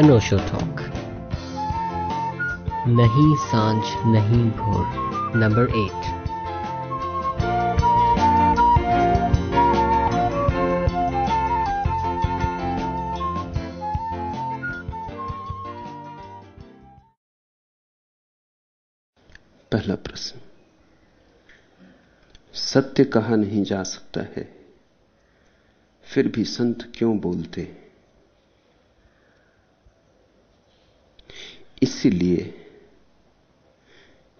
अनोशो talk नहीं साँझ नहीं भोर नंबर एट पहला प्रश्न। सत्य कहा नहीं जा सकता है? फिर भी संत क्यों बोलते? इसीलिए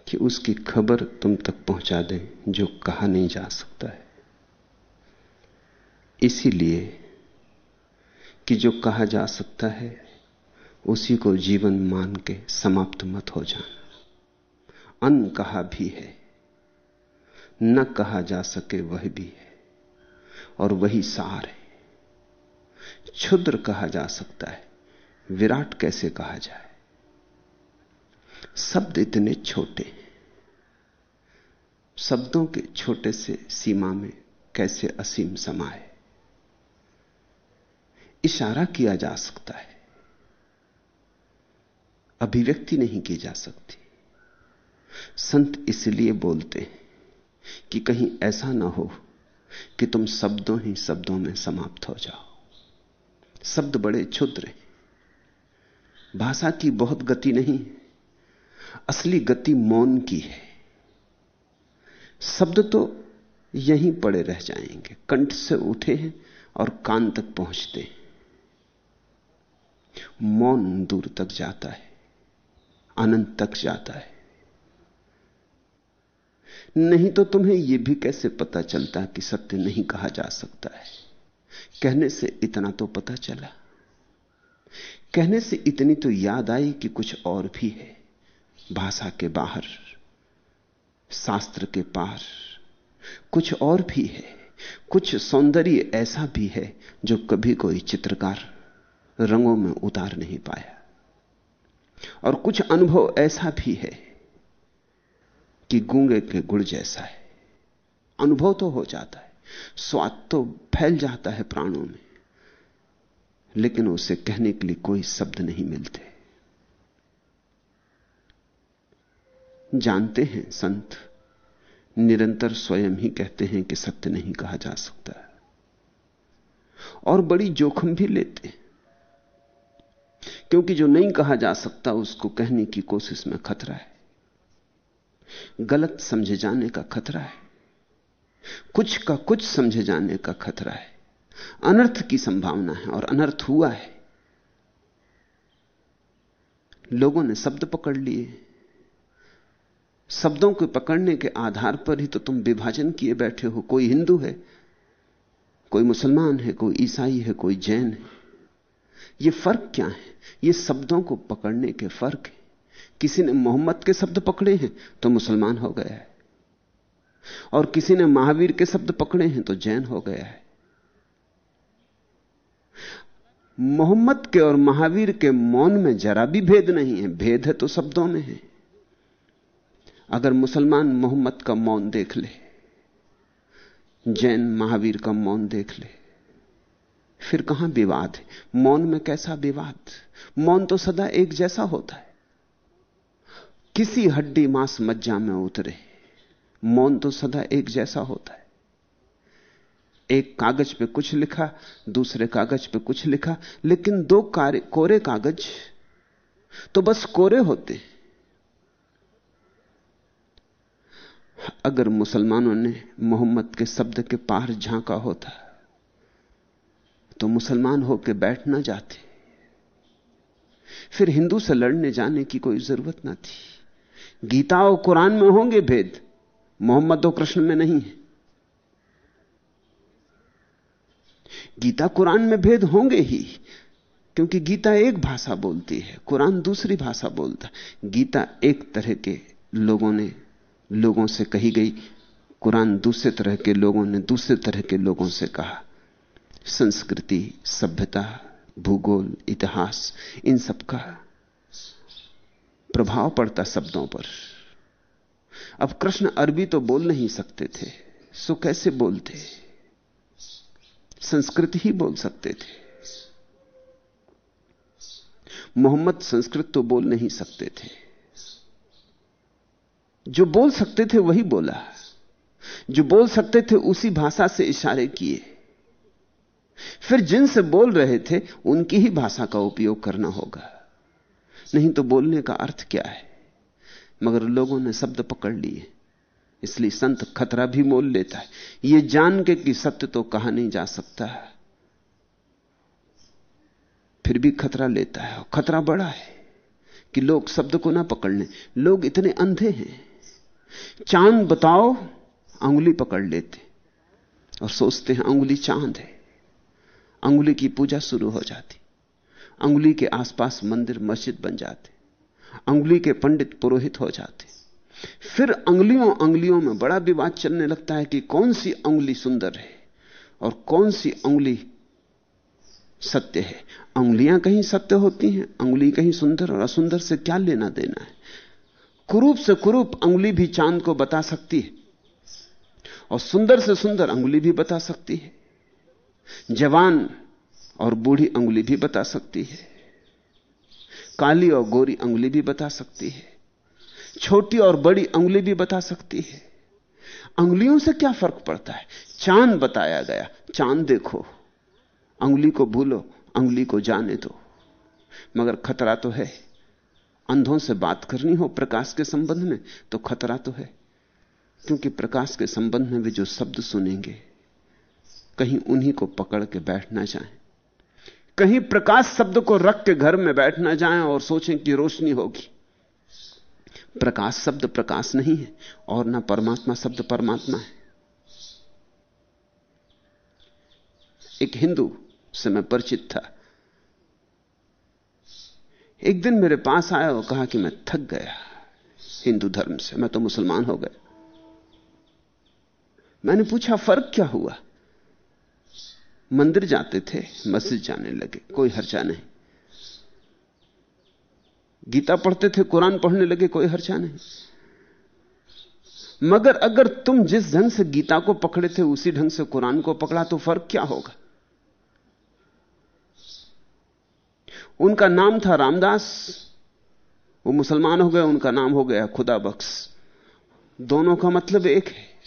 कि उसकी खबर तुम तक पहुँचा दें, जो कहा नहीं जा सकता है। इसीलिए कि जो कहा जा सकता है, उसी को जीवन मान के समाप्त मत हो जाना। अन कहा भी है, न कहा जा सके वह भी है, और वही सार है। क्षुद्र कहा जा सकता है, विराट कैसे कहा जाए? शब्द इतने छोटे हैं। शब्दों के छोटे से सीमा में कैसे असीम समाए इशारा किया जा सकता है। अभिव्यक्ति नहीं की जा सकती। संत इसलिए बोलते हैं कि कहीं ऐसा ना हो कि तुम शब्दों ही शब्दों में समाप्त हो जाओ। शब्द बड़े क्षुद्र हैं। भाषा की बहुत गति नहीं असली गति मौन की है। शब्द तो यहीं पड़े रह जाएँगे, कंठ से उठे हैं और कान तक पहुँचते हैं। मौन दूर तक जाता है अनंत तक जाता है। नहीं तो तुम्हें यह भी कैसे पता चलता कि सत्य नहीं कहा जा सकता है? कहने से इतना तो पता चला। कहने से इतनी तो याद आई कि कुछ और भी है। भाषा के बाहर, शास्त्र के पार। कुछ और भी है, कुछ सौंदर्य ऐसा भी है जो कभी कोई चित्रकार रंगों में उतार नहीं पाया। और कुछ अनुभव ऐसा भी है कि गूँगे के गुड़ जैसा है। अनुभव तो हो जाता है, स्वाद तो फैल जाता है प्राणों में, लेकिन उसे कहने के लिए कोई शब्द नहीं मिलते। जानते हैं संत। निरंतर स्वयं ही कहते हैं कि सत्य नहीं कहा जा सकता। और बड़ी जोखिम भी लेते हैं। क्योंकि जो नहीं कहा जा सकता, उसको कहने की कोशिश में खतरा है। गलत समझे जाने का खतरा है। कुछ का कुछ समझे जाने का खतरा है। अनर्थ की संभावना है और अनर्थ हुआ है। लोगों ने शब्द पकड़ लिए। शब्दों को पकड़ने के आधार पर ही तो तुम विभाजन किए बैठे हो। कोई हिंदू है, कोई मुसलमान है, कोई ईसाई है, कोई जैन है। यह फ़र्क क्या है? ये शब्दों को पकड़ने के फ़र्क है। किसी ने मोहम्मद के शब्द पकड़े हैं तो मुसलमान हो गया है। और किसी ने महावीर के शब्द पकड़े हैं तो जैन हो गया है। मोहम्मद के और महावीर के मौन में जरा भी भेद नहीं है। भेद है तो शब्दों में है। अगर मुसलमान मोहम्मद का मौन देख ले, जैन महावीर का मौन देख ले, फिर कहाँ विवाद है? मौन में कैसा विवाद? मौन तो सदा एक जैसा होता है। किसी हड्डी मांस मज्जा में उतरे, मौन तो सदा एक जैसा होता है। एक कागज़ पे कुछ लिखा, दूसरे कागज़ पे कुछ लिखा, लेकिन दो कोरे कागज़ तो बस कोरे होते। अगर मुसलमानों ने मोहम्मद के शब्द के पार झांका होता तो मुसलमान होकर बैठ ना जाते। फिर हिंदू से लड़ने जाने की कोई ज़रूरत ना थी। गीता और कुरान में होंगे भेद, मोहम्मद और कृष्ण में नहीं है। गीता कुरान में भेद होंगे ही, क्योंकि गीता एक भाषा बोलती है, कुरान दूसरी भाषा बोलता गीता एक तरह के लोगों ने लोगों से कही गई। कुरान दूसरे तरह के लोगों ने दूसरे तरह के लोगों से कहा। संस्कृति, सभ्यता, भूगोल, इतिहास, इन सब का प्रभाव पड़ता शब्दों पर। अब कृष्ण अरबी तो बोल नहीं सकते थे, सो कैसे बोलते? संस्कृत ही बोल सकते थे। मोहम्मद संस्कृत तो बोल नहीं सकते थे। जो बोल सकते थे वही बोला। जो बोल सकते थे उसी भाषा से इशारे किए। फिर जिनसे बोल रहे थे, उनकी ही भाषा का उपयोग करना होगा। नहीं तो बोलने का अर्थ क्या है? मगर लोगों ने शब्द पकड़ लिए। इसलिए संत खतरा भी मोल लेता है। यह जान के कि सत्य तो कहा नहीं जा सकता। है फिर भी खतरा लेता है। खतरा बड़ा है कि लोग शब्द को ना पकड़ लें। लोग इतने अंधे हैं। चाँद बताओ, अंगुली पकड़ लेते और सोचते हैं, अंगुली चाँद है। अंगुली की पूजा शुरू हो जाती। अंगुली के आसपास मंदिर, मस्जिद बन जाते। अंगुली के पंडित पुरोहित हो जाते। फिर अंगुलियों अंगुलियों में बड़ा विवाद चलने लगता है कि कौन सी अंगुली सुंदर है और कौन सी अंगुली सत्य है। अंगुलियाँ कहीं सत्य होती हैं, अंगुली कहीं सुंदर और असुंदर से क्या लेना देना है? कुरूप से कुरूप अंगुली भी चाँद को बता सकती है। और सुंदर से सुंदर अंगुली भी बता सकती है। जवान और बूढ़ी अंगुली भी बता सकती है। काली और गोरी अंगुली भी बता सकती है। छोटी और बड़ी अंगुली भी बता सकती है। अंगुलियों से क्या फ़र्क पड़ता है? चाँद बताया गया। चाँद देखो। अंगुली को भूलो, अंगुली को जाने दो। मगर खतरा तो है। अंधों से बात करनी हो प्रकाश के संबंध में तो खतरा तो है। क्योंकि प्रकाश के संबंध में वे जो शब्द सुनेंगे, कहीं उन्हीं को पकड़ के बैठना चाहें कहीं प्रकाश शब्द को रख के घर में बैठना जाए और सोचें कि रोशनी होगी। प्रकाश शब्द प्रकाश नहीं है, और ना परमात्मा शब्द परमात्मा है। एक हिंदू से मैं परिचित था। एक दिन मेरे पास आया और कहा कि मैं थक गया हिंदू धर्म से, मैं तो मुसलमान हो गया। मैंने पूछा, फ़र्क क्या हुआ? मंदिर जाते थे, मस्जिद जाने लगे, कोई हर्चा नहीं। गीता पढ़ते थे, कुरान पढ़ने लगे, कोई हर्चा नहीं। मगर अगर तुम जिस ढंग से गीता को पकड़े थे, उसी ढंग से कुरान को पकड़ा तो फ़र्क क्या होगा? उनका नाम था रामदास। वो मुसलमान हो गए, उनका नाम हो गया खुदा बख्श। दोनों का मतलब एक है।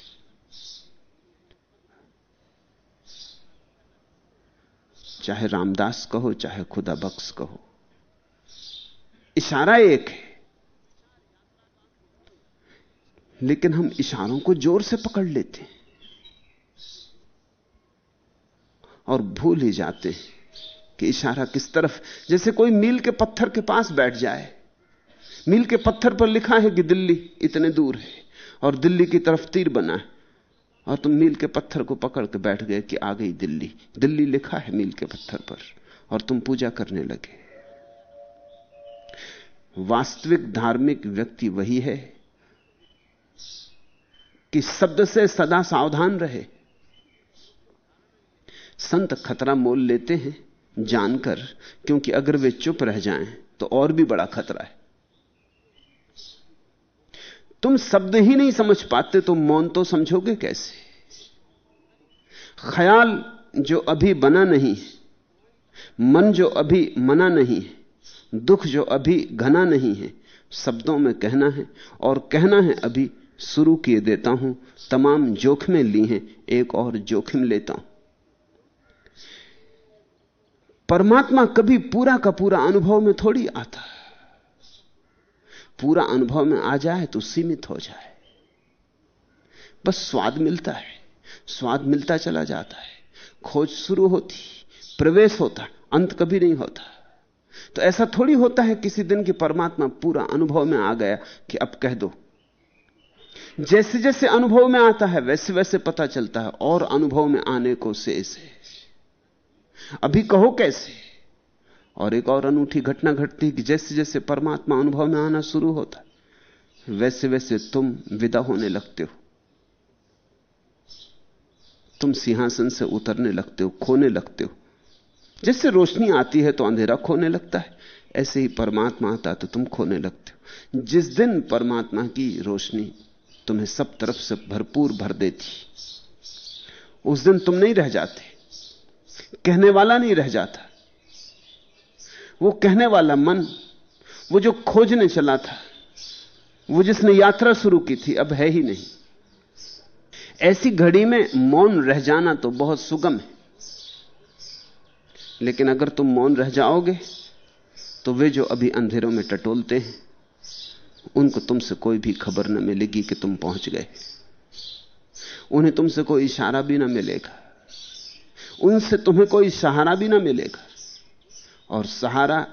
चाहे रामदास कहो, चाहे खुदा बख्श कहो। इशारा एक है। लेकिन हम इशारों को ज़ोर से पकड़ लेते हैं और भूल ही जाते हैं। कि इशारा किस तरफ़? जैसे कोई मील के पत्थर के पास बैठ जाए। मील के पत्थर पर लिखा है कि दिल्ली इतने दूर है और दिल्ली की तरफ़ तीर बना है। और तुम मील के पत्थर को पकड़ के बैठ गए कि आ गई दिल्ली। दिल्ली लिखा है मील के पत्थर पर और तुम पूजा करने लगे। वास्तविक धार्मिक व्यक्ति वही है कि शब्द से सदा सावधान रहे। संत खतरा मोल लेते हैं। जानकर, क्योंकि अगर वे चुप रह जाएँ तो और भी बड़ा खतरा है। तुम शब्द ही नहीं समझ पाते तो मौन तो समझोगे कैसे? ख्याल जो अभी बना नहीं, मन जो अभी मना नहीं है दुख जो अभी घना नहीं है, शब्दों में कहना है, और कहना है, अभी शुरू किए देता हूँ, तमाम जोखिमें ली हैं, एक और जोखिम लेता हूँ। परमात्मा कभी पूरा का पूरा अनुभव में थोड़ी आता पूरा अनुभव में आ जाए तो सीमित हो जाए। बस स्वाद मिलता है, स्वाद मिलता चला जाता है। खोज शुरू होती, प्रवेश होता, अंत कभी नहीं होता। तो ऐसा थोड़ी होता है किसी दिन कि परमात्मा पूरा अनुभव में आ गया कि अब कह दो। जैसे जैसे अनुभव में आता है वैसे वैसे पता चलता है और अनुभव में आने को शेष है अभी कहो कैसे? और एक और अनूठी घटना घटती है कि जैसे जैसे परमात्मा अनुभव में आना शुरू होता, वैसे वैसे तुम विदा होने लगते हो। तुम सिंहासन से उतरने लगते हो, खोने लगते हो। जैसे रोशनी आती है तो अंधेरा खोने लगता है। ऐसे ही परमात्मा आता तो तुम खोने लगते हो। जिस दिन परमात्मा की रोशनी तुम्हें सब तरफ़ से भरपूर भर देती, उस दिन तुम नहीं रह जाते। कहने वाला नहीं रह जाता। वो कहने वाला मन, वो जो खोजने चला था, वो जिसने यात्रा शुरू की थी, अब है ही नहीं। ऐसी घड़ी में मौन रह जाना तो बहुत सुगम है। लेकिन अगर तुम मौन रह जाओगे तो वे जो अभी अंधेरों में टटोलते हैं, उनको तुमसे कोई भी खबर न मिलेगी कि तुम पहुँच गए। उन्हें तुमसे कोई इशारा भी ना मिलेगा। उनसे तुम्हें कोई सहारा भी ना मिलेगा। और सहारा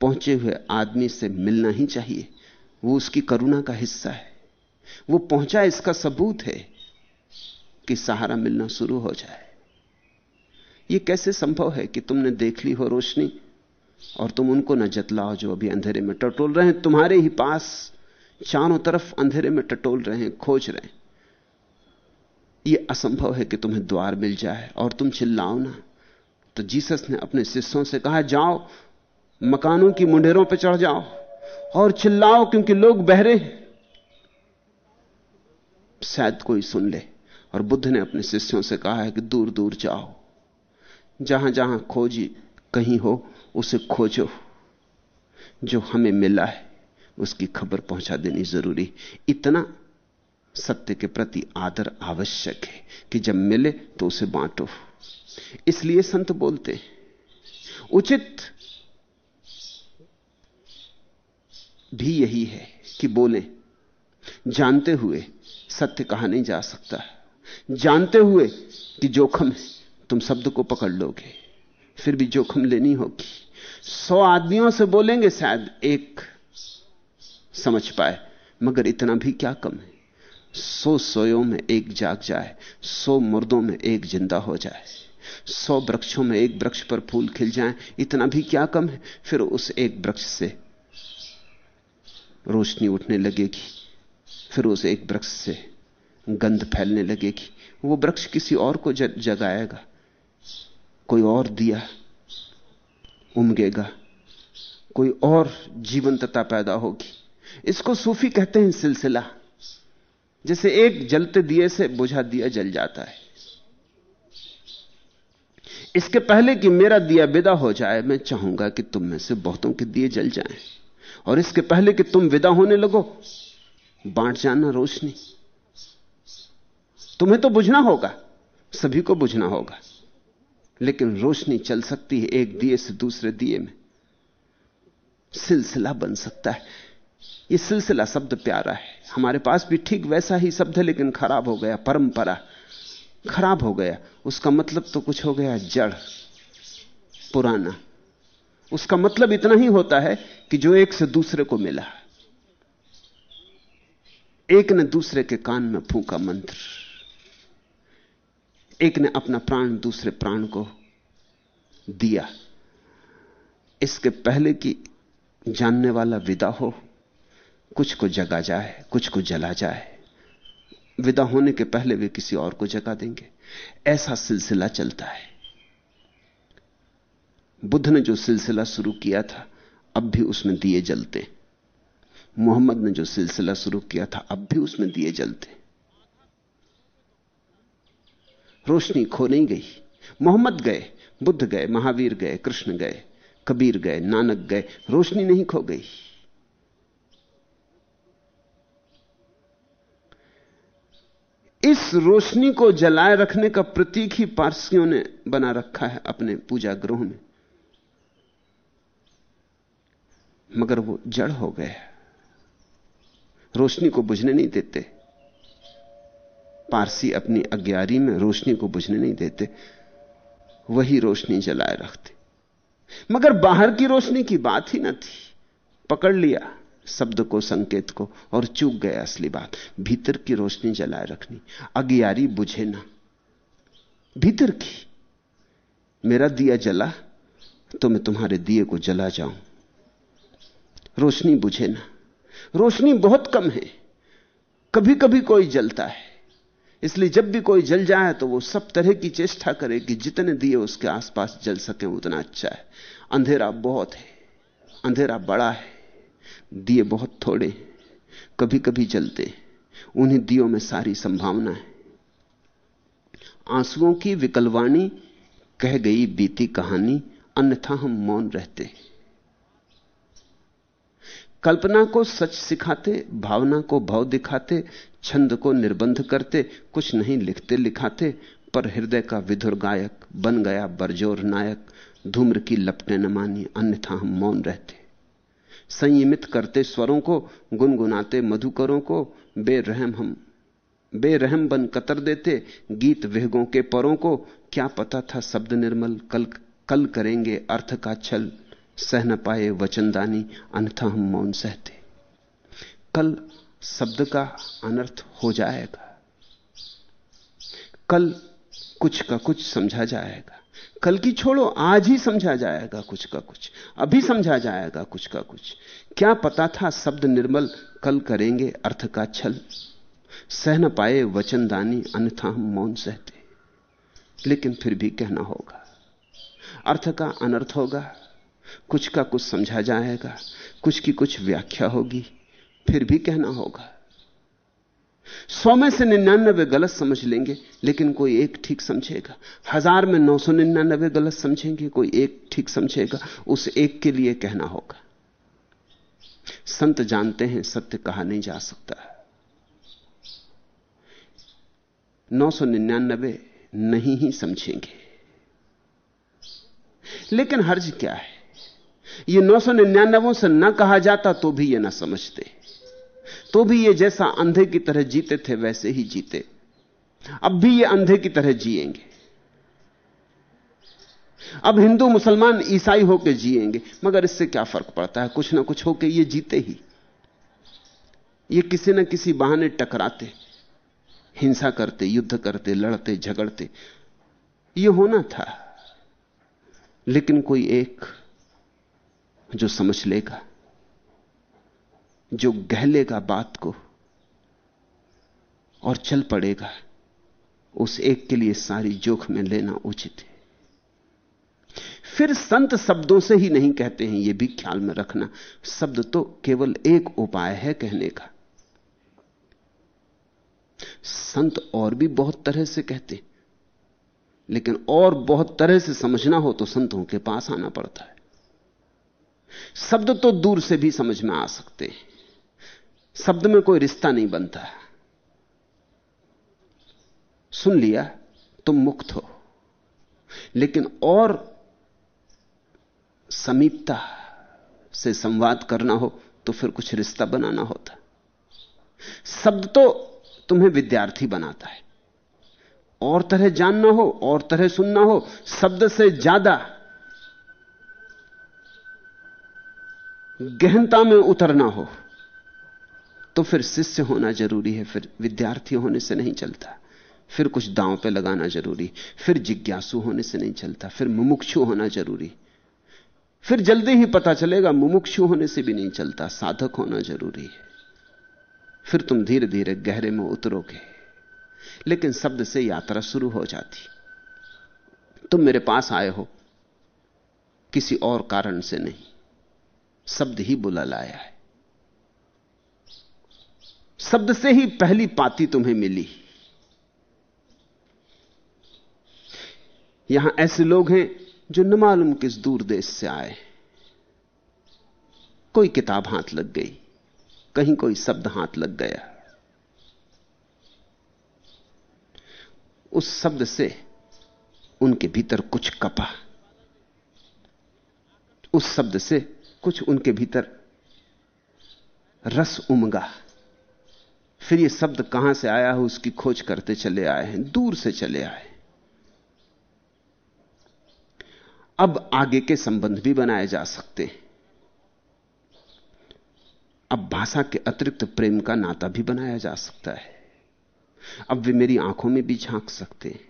पहुँचे हुए आदमी से मिलना ही चाहिए। वो उसकी करुणा का हिस्सा है। वो पहुँचा इसका सबूत है कि सहारा मिलना शुरू हो जाए। ये कैसे संभव है कि तुमने देख ली हो रोशनी और तुम उनको न जतलाओ जो अभी अंधेरे में टटोल रहे हैं? तुम्हारे ही पास चारों तरफ़ अंधेरे में टटोल रहे हैं, खोज रहे हैं। यह असंभव है कि तुम्हें द्वार मिल जाए और तुम चिल्लाओ ना। तो जीसस ने अपने शिष्यों से कहा, जाओ, मकानों की मुंडेरों पर चढ़ जाओ और चिल्लाओ क्योंकि लोग बहरे शायद कोई सुन ले। और बुद्ध ने अपने शिष्यों से कहा है कि दूर दूर जाओ। जहाँ जहाँ खोजी कहीं हो, उसे खोजो। जो हमें मिला है, उसकी खबर पहुँचा देनी ज़रूरी। इतना सत्य के प्रति आदर आवश्यक है कि जब मिले तो उसे बांटो। इसलिए संत बोलते उचित भी यही है कि बोले, जानते हुए सत्य कहा नहीं जा सकता। जानते हुए कि जोखम है, तुम शब्द को पकड़ लोगे, फिर भी जोखम लेनी होगी। सौ आदमियों से बोलेंगे शायद एक समझ पाए, मगर इतना भी क्या कम है? सौ सोयों में एक जाग जाए, सौ मुर्दों में एक ज़िंदा हो जाए, सौ वृक्षों में एक वृक्ष पर फूल खिल जाए, इतना भी क्या कम है? फिर उस एक वृक्ष से रोशनी उठने लगेगी, फिर उस एक वृक्ष से गंध फैलने लगेगी। वो वृक्ष किसी और को जगाएगा, कोई और दिया उमगेगा, कोई और जीवंतता पैदा होगी। इसको सूफी कहते हैं सिलसिला। जैसे एक जलते दिए से बुझा दिया जल जाता है। इसके पहले कि मेरा दिया विदा हो जाए, मैं चाहूँगा कि तुम में से बहुतों के दिए जल जाएँ। और इसके पहले कि तुम विदा होने लगो, बांट जाना रोशनी। तुम्हें तो बुझना होगा, सभी को बुझना होगा। लेकिन रोशनी चल सकती है एक दिए से दूसरे दिए में। सिलसिला बन सकता है। यह सिलसिला शब्द प्यारा है। हमारे पास भी ठीक वैसा ही शब्द है, लेकिन खराब हो गया, परंपरा खराब हो गया। उसका मतलब तो कुछ हो गया, जड़, पुराना। उसका मतलब इतना ही होता है कि जो एक से दूसरे को मिला, एक ने दूसरे के कान में फूका मंत्र, एक ने अपना प्राण दूसरे प्राण को दिया। इसके पहले कि जानने वाला विदा हो। कुछ को जगा जाए, कुछ को जला जाए। विदा होने के पहले वे किसी और को जगा देंगे। ऐसा सिलसिला चलता है। बुद्ध ने जो सिलसिला शुरू किया था, अब भी उसमें दिए जलते। मोहम्मद ने जो सिलसिला शुरू किया था, अब भी उसमें दिए जलते। रोशनी खो नहीं गई। मोहम्मद गए, बुद्ध गए, महावीर गए, कृष्ण गए, कबीर गए, नानक गए, रोशनी नहीं खो गई। इस रोशनी को जलाए रखने का प्रतीक ही पारसियों ने बना रखा है अपने पूजा गृह में। मगर वो जड़ हो गए रोशनी को बुझने नहीं देते। पारसी अपनी अज्ञारी में रोशनी को बुझने नहीं देते। वही रोशनी जलाए रखते। मगर बाहर की रोशनी की बात ही ना थी। पकड़ लिया। शब्द को, संकेत को, और चूक गए असली बात। भीतर की रोशनी जलाए रखनी। अज्ञारी बुझे ना। भीतर की। मेरा दिया जला तो मैं तुम्हारे दिए को जला जाऊँ। रोशनी बुझे ना। रोशनी बहुत कम है। कभी कभी कोई जलता है। इसलिए जब भी कोई जल जाए तो वो सब तरह की चेष्टा करे कि जितने दिए उसके आसपास जल सके, उतना अच्छा है। अंधेरा बहुत है। अंधेरा बड़ा है। दिए बहुत थोड़े कभी कभी जलते। उन्हीं दियों में सारी संभावना है। आंसुओं की विकलवाणी, कह गई बीती कहानी, अन्यथा हम मौन रहते। कल्पना को सच सिखाते, भावना को भाव दिखाते, छंद को निर्बंध करते, कुछ नहीं लिखते लिखाते, पर हृदय का विधुर गायक बन गया बरजोर नायक, धूम्र की लपटें न मानी, अन्यथा हम मौन रहते। संयमित करते स्वरों को, गुनगुनाते मधुकरों को, बेरहम हम। बेरहम बन कतर देते गीत वेगों के परों को। क्या पता था शब्द निर्मल, कल कल करेंगे अर्थ का छल। सह न पाए वचनदानी, अन्यथा हम मौन सहते। कल शब्द का अनर्थ हो जाएगा। कल कुछ का कुछ समझा जाएगा। कल की छोड़ो, आज ही समझा जाएगा कुछ का कुछ। अभी समझा जाएगा कुछ का कुछ। क्या पता था शब्द निर्मल कल करेंगे अर्थ का छल? सह न पाए वचनदानी, अन्यथा हम मौन सहते। लेकिन फिर भी कहना होगा, अर्थ का अनर्थ होगा। कुछ का कुछ समझा जाएगा, कुछ की कुछ व्याख्या होगी, फिर भी कहना होगा। सौ में से निन्यानबे गलत समझ लेंगे, लेकिन कोई एक ठीक समझेगा। हज़ार में नौ सौ निन्यानबे गलत समझेंगे, कोई एक ठीक समझेगा। उस एक के लिए कहना होगा। संत जानते हैं, सत्य कहा नहीं जा सकता। नौ सौ निन्यानबे नहीं ही समझेंगे। लेकिन हर्ज क्या है? ये नौ सौ निन्यानबों से न कहा जाता तो भी ये ना समझते। तो भी ये जैसा अंधे की तरह जीते थे, वैसे ही जीते। अब भी ये अंधे की तरह जिएँगे। अब हिंदू मुसलमान ईसाई होकर जिएँगे, मगर इससे क्या फ़र्क पड़ता है? कुछ ना कुछ होकर ये जीते ही। ये किसी न किसी बहाने टकराते, हिंसा करते, युद्ध करते, लड़ते, झगड़ते। ये होना था, लेकिन कोई एक जो समझ लेगा। जो गहलेगा बात को और चल पड़ेगा, उस एक के लिए सारी जोख में लेना उचित है। फिर संत शब्दों से ही नहीं कहते हैं यह भी ख्याल में रखना। शब्द तो केवल एक उपाय है कहने का। संत और भी बहुत तरह से कहते लेकिन और बहुत तरह से समझना हो तो संतों के पास आना पड़ता है। शब्द तो दूर से भी समझ में आ सकते हैं। शब्द में कोई रिश्ता नहीं बनता। सुन लिया, तुम मुक्त हो। लेकिन और समीपता से संवाद करना हो तो फिर कुछ रिश्ता बनाना होता। शब्द तो तुम्हें विद्यार्थी बनाता है। और तरह जानना हो, और तरह सुनना हो, शब्द से ज़्यादा गहनता में उतरना हो। तो फिर शिष्य होना ज़रूरी है, फिर विद्यार्थी होने से नहीं चलता। फिर कुछ दांव पे लगाना ज़रूरी, फिर जिज्ञासु होने से नहीं चलता, फिर मुमुक्षु होना ज़रूरी। फिर जल्दी ही पता चलेगा, मुमुक्षु होने से भी नहीं चलता, साधक होना ज़रूरी है। फिर तुम धीरे धीरे गहरे में उतरोगे। लेकिन शब्द से यात्रा शुरू हो जाती। तुम मेरे पास आए हो, किसी और कारण से नहीं, शब्द ही बुला लाया है। शब्द से ही पहली पाती तुम्हें मिली। यहाँ ऐसे लोग हैं जो न मालूम किस दूर देश से आए। कोई किताब हाथ लग गई, कहीं कोई शब्द हाथ लग गया। उस शब्द से उनके भीतर कुछ कपा। उस शब्द से कुछ उनके भीतर रस उमगा। फिर ये शब्द कहाँ से आया है, उसकी खोज करते चले आए हैं, दूर से चले आए अब आगे के संबंध भी बनाए जा सकते हैं। अब भाषा के अतिरिक्त प्रेम का नाता भी बनाया जा सकता है। अब वे मेरी आँखों में भी झाँक सकते हैं।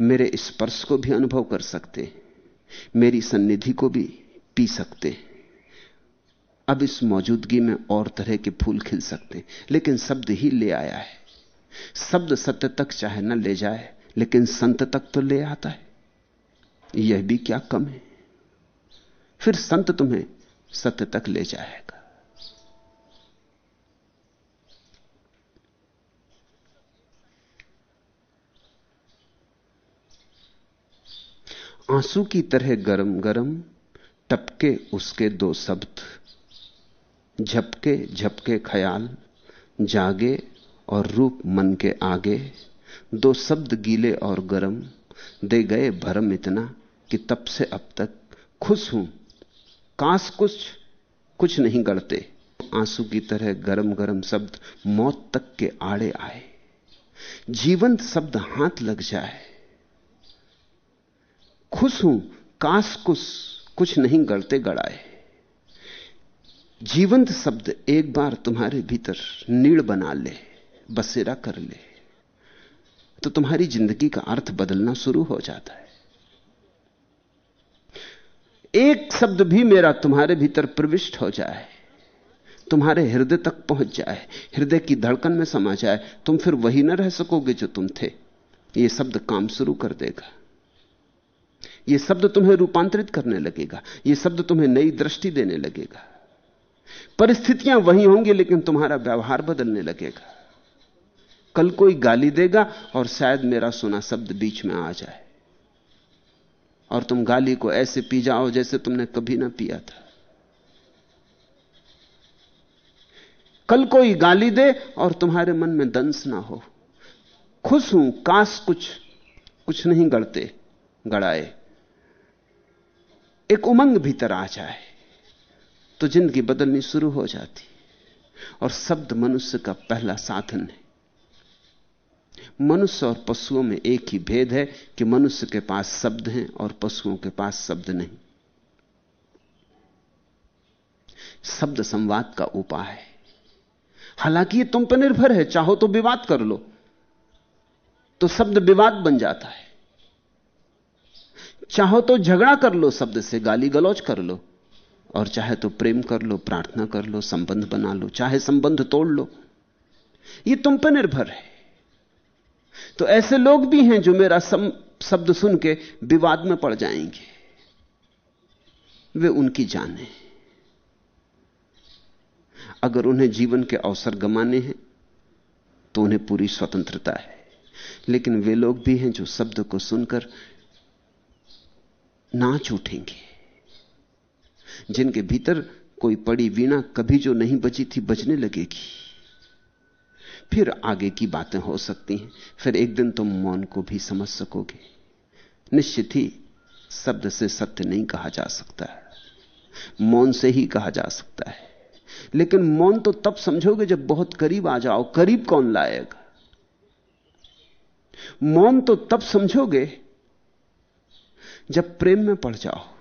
मेरे स्पर्श को भी अनुभव कर सकते हैं। मेरी सन्निधि को भी पी सकते हैं। अब इस मौजूदगी में और तरह के फूल खिल सकते हैं। लेकिन शब्द ही ले आया है। शब्द सत्य तक चाहे न ले जाए, लेकिन संत तक तो ले आता है। यह भी क्या कम है? फिर संत तुम्हें सत्य तक ले जाएगा। आँसू की तरह गरम गरम टपके उसके दो शब्द। झपके झपके ख्याल, जागे और रूप मन के आगे, दो शब्द गीले और गरम, दे गए भरम इतना कि तब से अब तक खुश हूँ। काश कुछ कुछ नहीं गढ़ते। आँसू की तरह गरम गरम शब्द मौत तक के आड़े आए। जीवंत शब्द हाथ लग जाए। खुश हूँ काश कुछ कुछ नहीं गढ़ते गड़ाए। जीवंत शब्द एक बार तुम्हारे भीतर नीड़ बना ले, बसेरा कर ले तो तुम्हारी ज़िंदगी का अर्थ बदलना शुरू हो जाता है। एक शब्द भी मेरा तुम्हारे भीतर प्रविष्ट हो जाए, तुम्हारे हृदय तक पहुँच जाए, हृदय की धड़कन में समा जाए, तुम फिर वही ना रह सकोगे जो तुम थे। यह शब्द काम शुरू कर देगा। यह शब्द तुम्हें रूपांतरित करने लगेगा। यह शब्द तुम्हें नई दृष्टि देने लगेगा। परिस्थितियाँ वही होंगी, लेकिन तुम्हारा व्यवहार बदलने लगेगा। कल कोई गाली देगा और शायद मेरा सुना शब्द बीच में आ जाए। और तुम गाली को ऐसे पी जाओ जैसे तुमने कभी ना पिया था। कल कोई गाली दे और तुम्हारे मन में दंश ना हो। खुश हूँ, काश कुछ कुछ नहीं गढ़ते गड़ाए एक उमंग भीतर आ जाए। तो ज़िंदगी बदलनी शुरू हो जाती। और शब्द मनुष्य का पहला साधन है। मनुष्य और पशुओं में एक ही भेद है कि मनुष्य के पास शब्द हैं और पशुओं के पास शब्द नहीं। शब्द संवाद का उपाय है। हालाँकि ये तुम पर निर्भर है, चाहो तो विवाद कर लो। तो शब्द विवाद बन जाता है। चाहो तो झगड़ा कर लो, शब्द से गाली गलौज कर लो। और चाहे तो प्रेम कर लो, प्रार्थना कर लो, संबंध बना लो, चाहे संबंध तोड़ लो। ये तुम पर निर्भर है। तो ऐसे लोग भी हैं जो मेरा शब्द सुन के विवाद में पड़ जाएँगे। वे उनकी जाने अगर उन्हें जीवन के अवसर गमाने हैं तो उन्हें पूरी स्वतंत्रता है। लेकिन वे लोग भी हैं जो शब्द को सुनकर नाच उठेंगे। जिनके भीतर कोई पड़ी वीणा कभी जो नहीं बची थी बजने लगेगी। फिर आगे की बातें हो सकती हैं। फिर एक दिन तुम मौन को भी समझ सकोगे। निश्चित ही शब्द से सत्य नहीं कहा जा सकता है। मौन से ही कहा जा सकता है। लेकिन मौन तो तब समझोगे जब बहुत करीब आ जाओ। करीब कौन लाएगा? मौन तो तब समझोगे जब प्रेम में पड़ जाओ।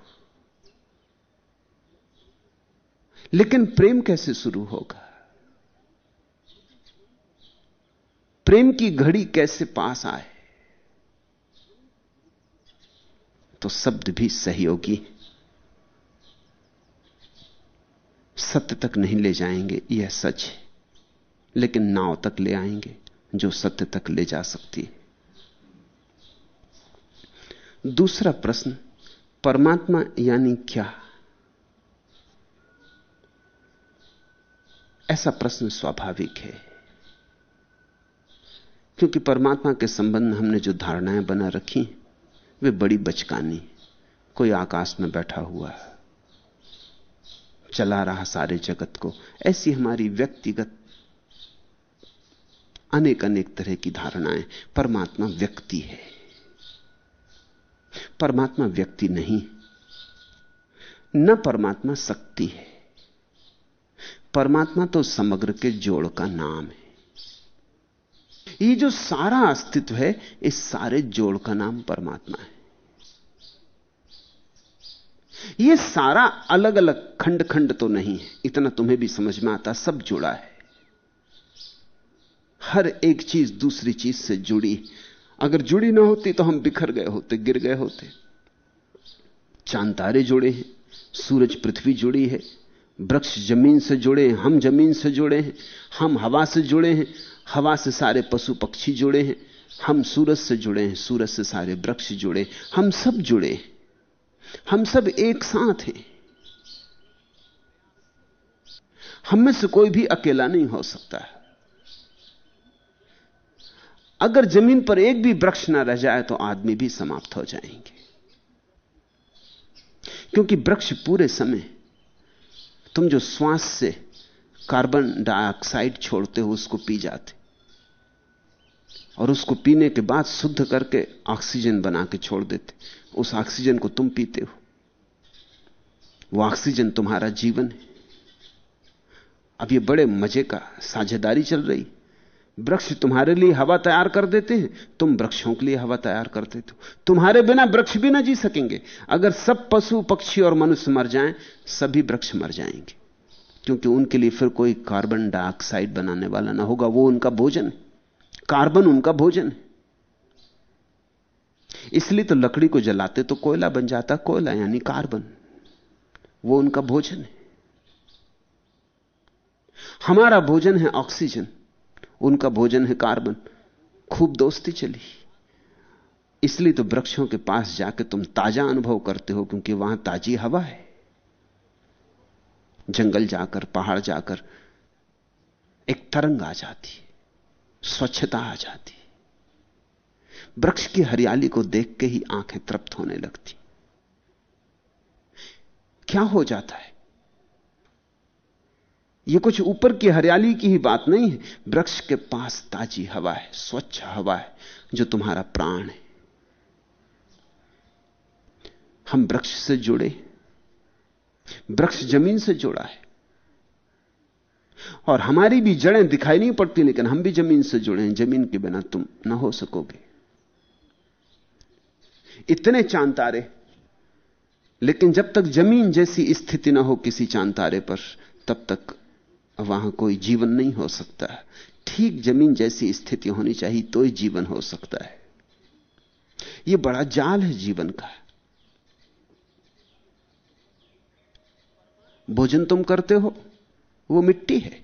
लेकिन प्रेम कैसे शुरू होगा? प्रेम की घड़ी कैसे पास आए? तो शब्द भी सहयोगी। सत्य तक नहीं ले जाएँगे, यह सच है। लेकिन नाव तक ले आएँगे, जो सत्य तक ले जा सकती है। दूसरा प्रश्न, परमात्मा यानी क्या? ऐसा प्रश्न स्वाभाविक है। क्योंकि परमात्मा के संबंध में हमने जो धारणाएँ बना रखी वे बड़ी बचकानी, कोई आकाश में बैठा हुआ है चला रहा सारे जगत को, ऐसी हमारी व्यक्तिगत अनेक अनेक तरह की धारणाएँ, परमात्मा व्यक्ति है। परमात्मा व्यक्ति नहीं, न परमात्मा शक्ति है। परमात्मा तो समग्र के जोड़ का नाम है। ये जो सारा अस्तित्व है, इस सारे जोड़ का नाम परमात्मा है। ये सारा अलग अलग खंड खंड तो नहीं है। इतना तुम्हें भी समझ में आता, सब जुड़ा है। हर एक चीज़ दूसरी चीज़ से जुड़ी। अगर जुड़ी ना होती तो हम बिखर गए होते, गिर गए होते। चाँद तारे जुड़े हैं, सूरज पृथ्वी जुड़ी है वृक्ष ज़मीन से जुड़े हैं, हम ज़मीन से जुड़े हैं, हम हवा से जुड़े हैं, हवा से सारे पशु पक्षी जुड़े हैं, हम सूरज से जुड़े हैं, सूरज से सारे वृक्ष जुड़े हम सब जुड़े हम सब एक साथ हैं। हम में से कोई भी अकेला नहीं हो सकता। है अगर ज़मीन पर एक भी वृक्ष ना रह जाए तो आदमी भी समाप्त हो जाएँगे। क्योंकि वृक्ष पूरे समय तुम जो श्वास से कार्बन डाइऑक्साइड छोड़ते हो, उसको पी जाते। और उसको पीने के बाद शुद्ध करके ऑक्सीजन बना के छोड़ देते। उस ऑक्सीजन को तुम पीते हो। वो ऑक्सीजन तुम्हारा जीवन है। अब ये बड़े मज़े का साझेदारी चल रही। वृक्ष तुम्हारे लिए हवा तैयार कर देते हैं, तुम वृक्षों के लिए हवा तैयार कर देते हो। तुम्हारे बिना वृक्ष भी ना जी सकेंगे। अगर सब पशु, पक्षी और मनुष्य मर जाएँ, सभी वृक्ष मर जाएँगे। क्योंकि उनके लिए फिर कोई कार्बन डाइऑक्साइड बनाने वाला ना होगा, वो उनका भोजन है। कार्बन उनका भोजन है। इसलिए तो लकड़ी को जलाते तो कोयला बन जाता, कोयला यानी कार्बन। वो उनका भोजन है। हमारा भोजन है ऑक्सीजन। उनका भोजन है कार्बन। खूब दोस्ती चली। इसलिए तो वृक्षों के पास जाकर तुम ताज़ा अनुभव करते हो, क्योंकि वहाँ ताजी हवा है। जंगल जाकर, पहाड़ जाकर, एक तरंग आ जाती स्वच्छता आ जाती वृक्ष की हरियाली को देख के ही आँखें तृप्त होने लगती। क्या हो जाता है? यह कुछ ऊपर की हरियाली की ही बात नहीं है। वृक्ष के पास ताजी हवा है, स्वच्छ हवा है, जो तुम्हारा प्राण है। हम वृक्ष से जुड़े वृक्ष ज़मीन से जुड़ा है। और हमारी भी जड़ें दिखाई नहीं पड़ती, लेकिन हम भी ज़मीन से जुड़े हैं। ज़मीन के बिना तुम ना हो सकोगे। इतने चाँद तारे लेकिन जब तक ज़मीन जैसी स्थिति ना हो किसी चाँद तारे पर, तब तक वहाँ कोई जीवन नहीं हो सकता। ठीक ज़मीन जैसी स्थिति होनी चाहिए तो ही जीवन हो सकता है। यह बड़ा जाल है जीवन का। भोजन तुम करते हो, वो मिट्टी है।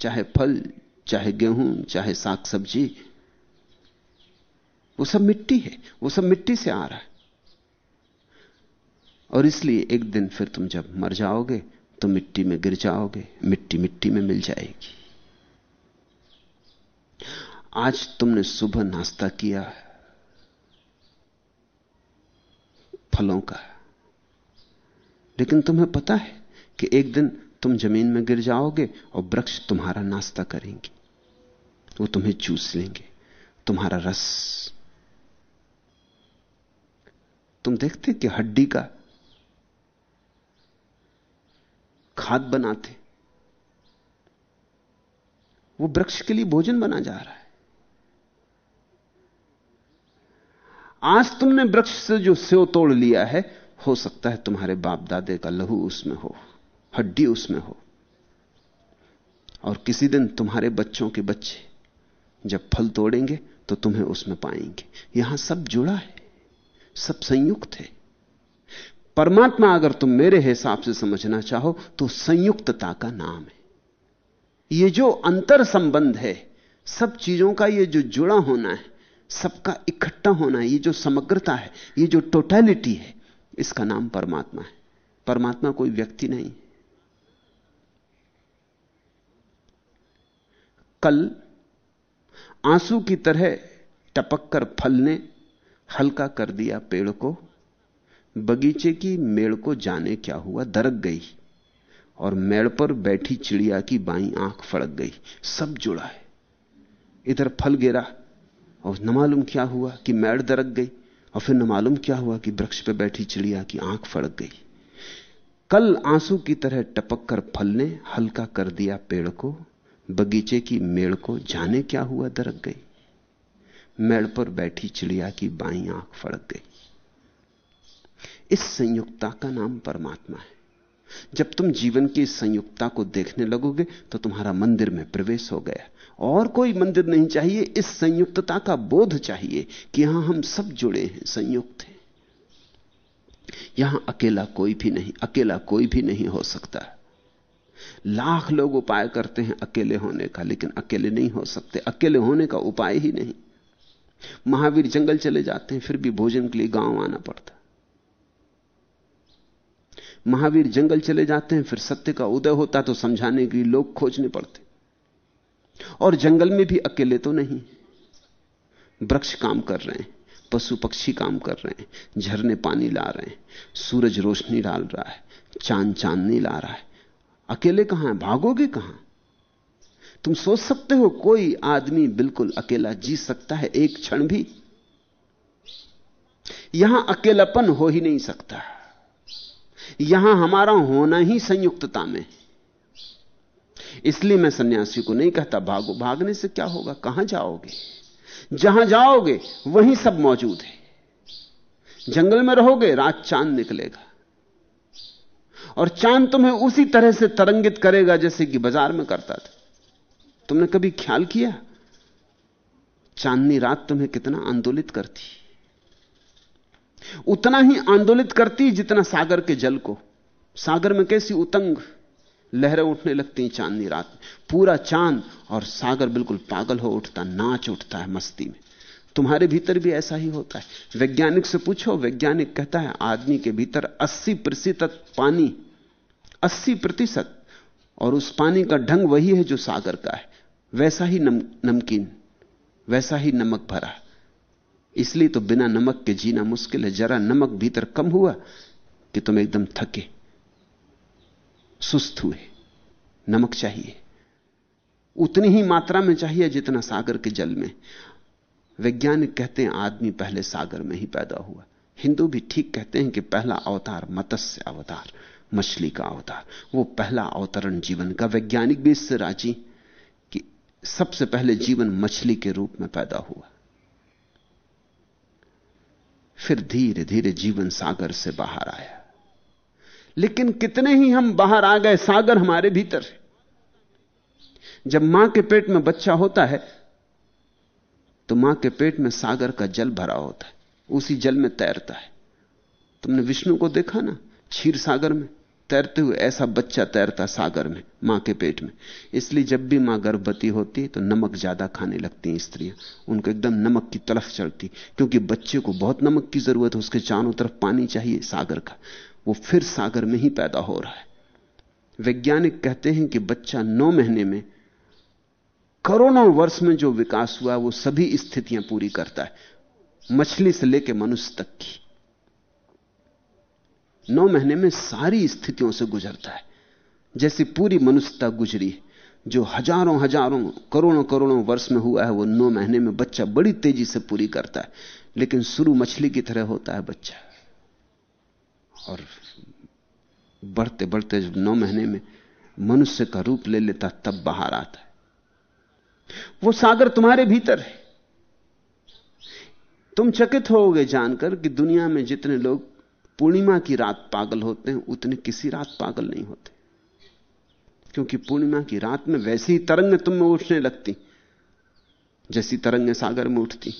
चाहे फल, चाहे गेहूँ, चाहे साग सब्ज़ी वो सब मिट्टी है, वो सब मिट्टी से आ रहा है। और इसलिए एक दिन फिर तुम जब मर जाओगे तो मिट्टी में गिर जाओगे, मिट्टी मिट्टी में मिल जाएगी। आज तुमने सुबह नाश्ता किया फलों का लेकिन तुम्हें पता है कि एक दिन तुम ज़मीन में गिर जाओगे और वृक्ष तुम्हारा नाश्ता करेंगे। वो तुम्हें चूस लेंगे, तुम्हारा रस। तुम देखते कि हड्डी का खाद बनाते। वो वृक्ष के लिए भोजन बना जा रहा है। आज तुमने वृक्ष से जो सेव तोड़ लिया है, हो सकता है तुम्हारे बाप दादे का लहू उसमें हो, हड्डी उसमें हो। और किसी दिन तुम्हारे बच्चों के बच्चे जब फल तोड़ेंगे तो तुम्हें उसमें पाएँगे। यहाँ सब जुड़ा है, सब संयुक्त है। परमात्मा अगर तुम मेरे हिसाब से समझना चाहो तो संयुक्तता का नाम है। ये जो अंतर संबंध है, सब चीज़ों का ये जो जुड़ा होना है, सबका इकट्ठा होना है, ये जो समग्रता है, ये जो टोटलिटी है, इसका नाम परमात्मा है। परमात्मा कोई व्यक्ति नहीं। कल आँसू की तरह टपक कर फल ने हल्का कर दिया पेड़ को बगीचे की मेड़ को जाने क्या हुआ? दरक गई और मेड़ पर बैठी चिड़िया की बाई आँख फड़क गई। सब जुड़ा है। इधर फल गिरा और न मालूम क्या हुआ कि मेड़ दरक गई और फिर न मालूम क्या हुआ कि वृक्ष पर बैठी चिड़िया की आँख फड़क गई। कल आँसू की तरह टपक कर फल ने हल्का कर दिया पेड़ को। बगीचे की मेड़ को जाने क्या हुआ? दरक गई। मेड़ पर बैठी चिड़िया की बाई आँख फड़क गई। इस संयुक्ता का नाम परमात्मा है। जब तुम जीवन की संयुक्ता को देखने लगोगे तो तुम्हारा मंदिर में प्रवेश हो गया। और कोई मंदिर नहीं चाहिए, इस संयुक्तता का बोध चाहिए कि यहाँ हम सब जुड़े हैं, संयुक्त हैं। यहाँ अकेला कोई भी नहीं, अकेला कोई भी नहीं हो सकता। लाख लोग उपाय करते हैं अकेले होने का, लेकिन अकेले नहीं हो सकते। अकेले होने का उपाय ही नहीं। महावीर जंगल चले जाते हैं, फिर भी भोजन के लिए गाँव आना पड़ता। महावीर जंगल चले जाते हैं, फिर सत्य का उदय होता तो समझाने के लिए लोग खोजने पड़ते। और जंगल में भी अकेले तो नहीं। वृक्ष काम कर रहे हैं, पशु पक्षी काम कर रहे हैं, झरने पानी ला रहे हैं, सूरज रोशनी डाल रहा है, चाँद चांदनी ला रहा है। अकेले कहाँ है? भागोगे कहाँ? तुम सोच सकते हो, कोई आदमी बिल्कुल अकेला जी सकता है, एक क्षण भी। यहाँ अकेलापन हो ही नहीं सकता। यहाँ हमारा होना ही संयुक्तता में इसलिए मैं सन्यासी को नहीं कहता, भागो, भागने से क्या होगा? कहाँ जाओगे? जहाँ जाओगे, वहीं सब मौजूद है। जंगल में रहोगे, रात चाँद निकलेगा। और चाँद तुम्हें उसी तरह से तरंगित करेगा जैसे कि बाज़ार में करता था। तुमने कभी ख्याल किया? चांदनी रात तुम्हें कितना आंदोलित करती। उतना ही आंदोलित करती जितना सागर के जल को। सागर में कैसी उतंग लहरें उठने लगती चांदनी रात में। पूरा चाँद और सागर बिल्कुल पागल हो उठता नाच उठता है मस्ती में। तुम्हारे भीतर भी ऐसा ही होता है। वैज्ञानिक से पूछो वैज्ञानिक कहता है आदमी के भीतर 80 प्रतिशत पानी 80 प्रतिशत। और उस पानी का ढंग वही है जो सागर का है। वैसा ही नम, नमकीन वैसा ही नमक भरा इसलिए तो बिना नमक के जीना मुश्किल है, जरा नमक भीतर कम हुआ कि तुम एकदम थके, सुस्त हुए। नमक चाहिए। उतनी ही मात्रा में चाहिए जितना सागर के जल में। वैज्ञानिक कहते हैं, आदमी पहले सागर में ही पैदा हुआ। हिंदू भी ठीक कहते हैं कि पहला अवतार मत्स्य अवतार, मछली का अवतार। वो पहला अवतरण जीवन का। वैज्ञानिक भी इससे राज़ी कि सबसे पहले जीवन मछली के रूप में पैदा हुआ। फिर धीरे धीरे जीवन सागर से बाहर आया। लेकिन कितने ही हम बाहर आ गए, सागर हमारे भीतर है। जब माँ के पेट में बच्चा होता है तो माँ के पेट में सागर का जल भरा होता है, उसी जल में तैरता है। तुमने विष्णु को देखा ना, क्षीर सागर में? तैरते हुए ऐसा बच्चा तैरता सागर में, माँ के पेट में। इसलिए जब भी माँ गर्भवती होती तो नमक ज़्यादा खाने लगती हैं स्त्रियाँ। उनको एकदम नमक की तलफ चढ़ती, क्योंकि बच्चे को बहुत नमक की ज़रूरत है, उसके चारों तरफ़ पानी चाहिए सागर का। वो फिर सागर में ही पैदा हो रहा है। वैज्ञानिक कहते हैं कि बच्चा नौ महीने में करोड़ों वर्ष में जो विकास हुआ, वो सभी स्थितियाँ पूरी करता है। मछली से लेकर मनुष्य तक की। नौ महीने में सारी स्थितियों से गुजरता है। जैसी पूरी मनुष्यता गुजरी, जो हज़ारों हज़ारों, करोड़ों करोड़ों वर्ष में हुआ है, वो नौ महीने में बच्चा बड़ी तेज़ी से पूरी करता है। लेकिन शुरू मछली की तरह होता है बच्चा। और बढ़ते बढ़ते जब नौ महीने में मनुष्य का रूप ले लेता, तब बाहर आता है। वो सागर तुम्हारे भीतर है। तुम चकित होगे जानकर कि दुनिया में जितने लोग पूर्णिमा की रात पागल होते हैं, उतने किसी रात पागल नहीं होते। क्योंकि पूर्णिमा की रात में वैसी ही तरंग तुम में उठने लगती, जैसी तरंगें सागर में उठती।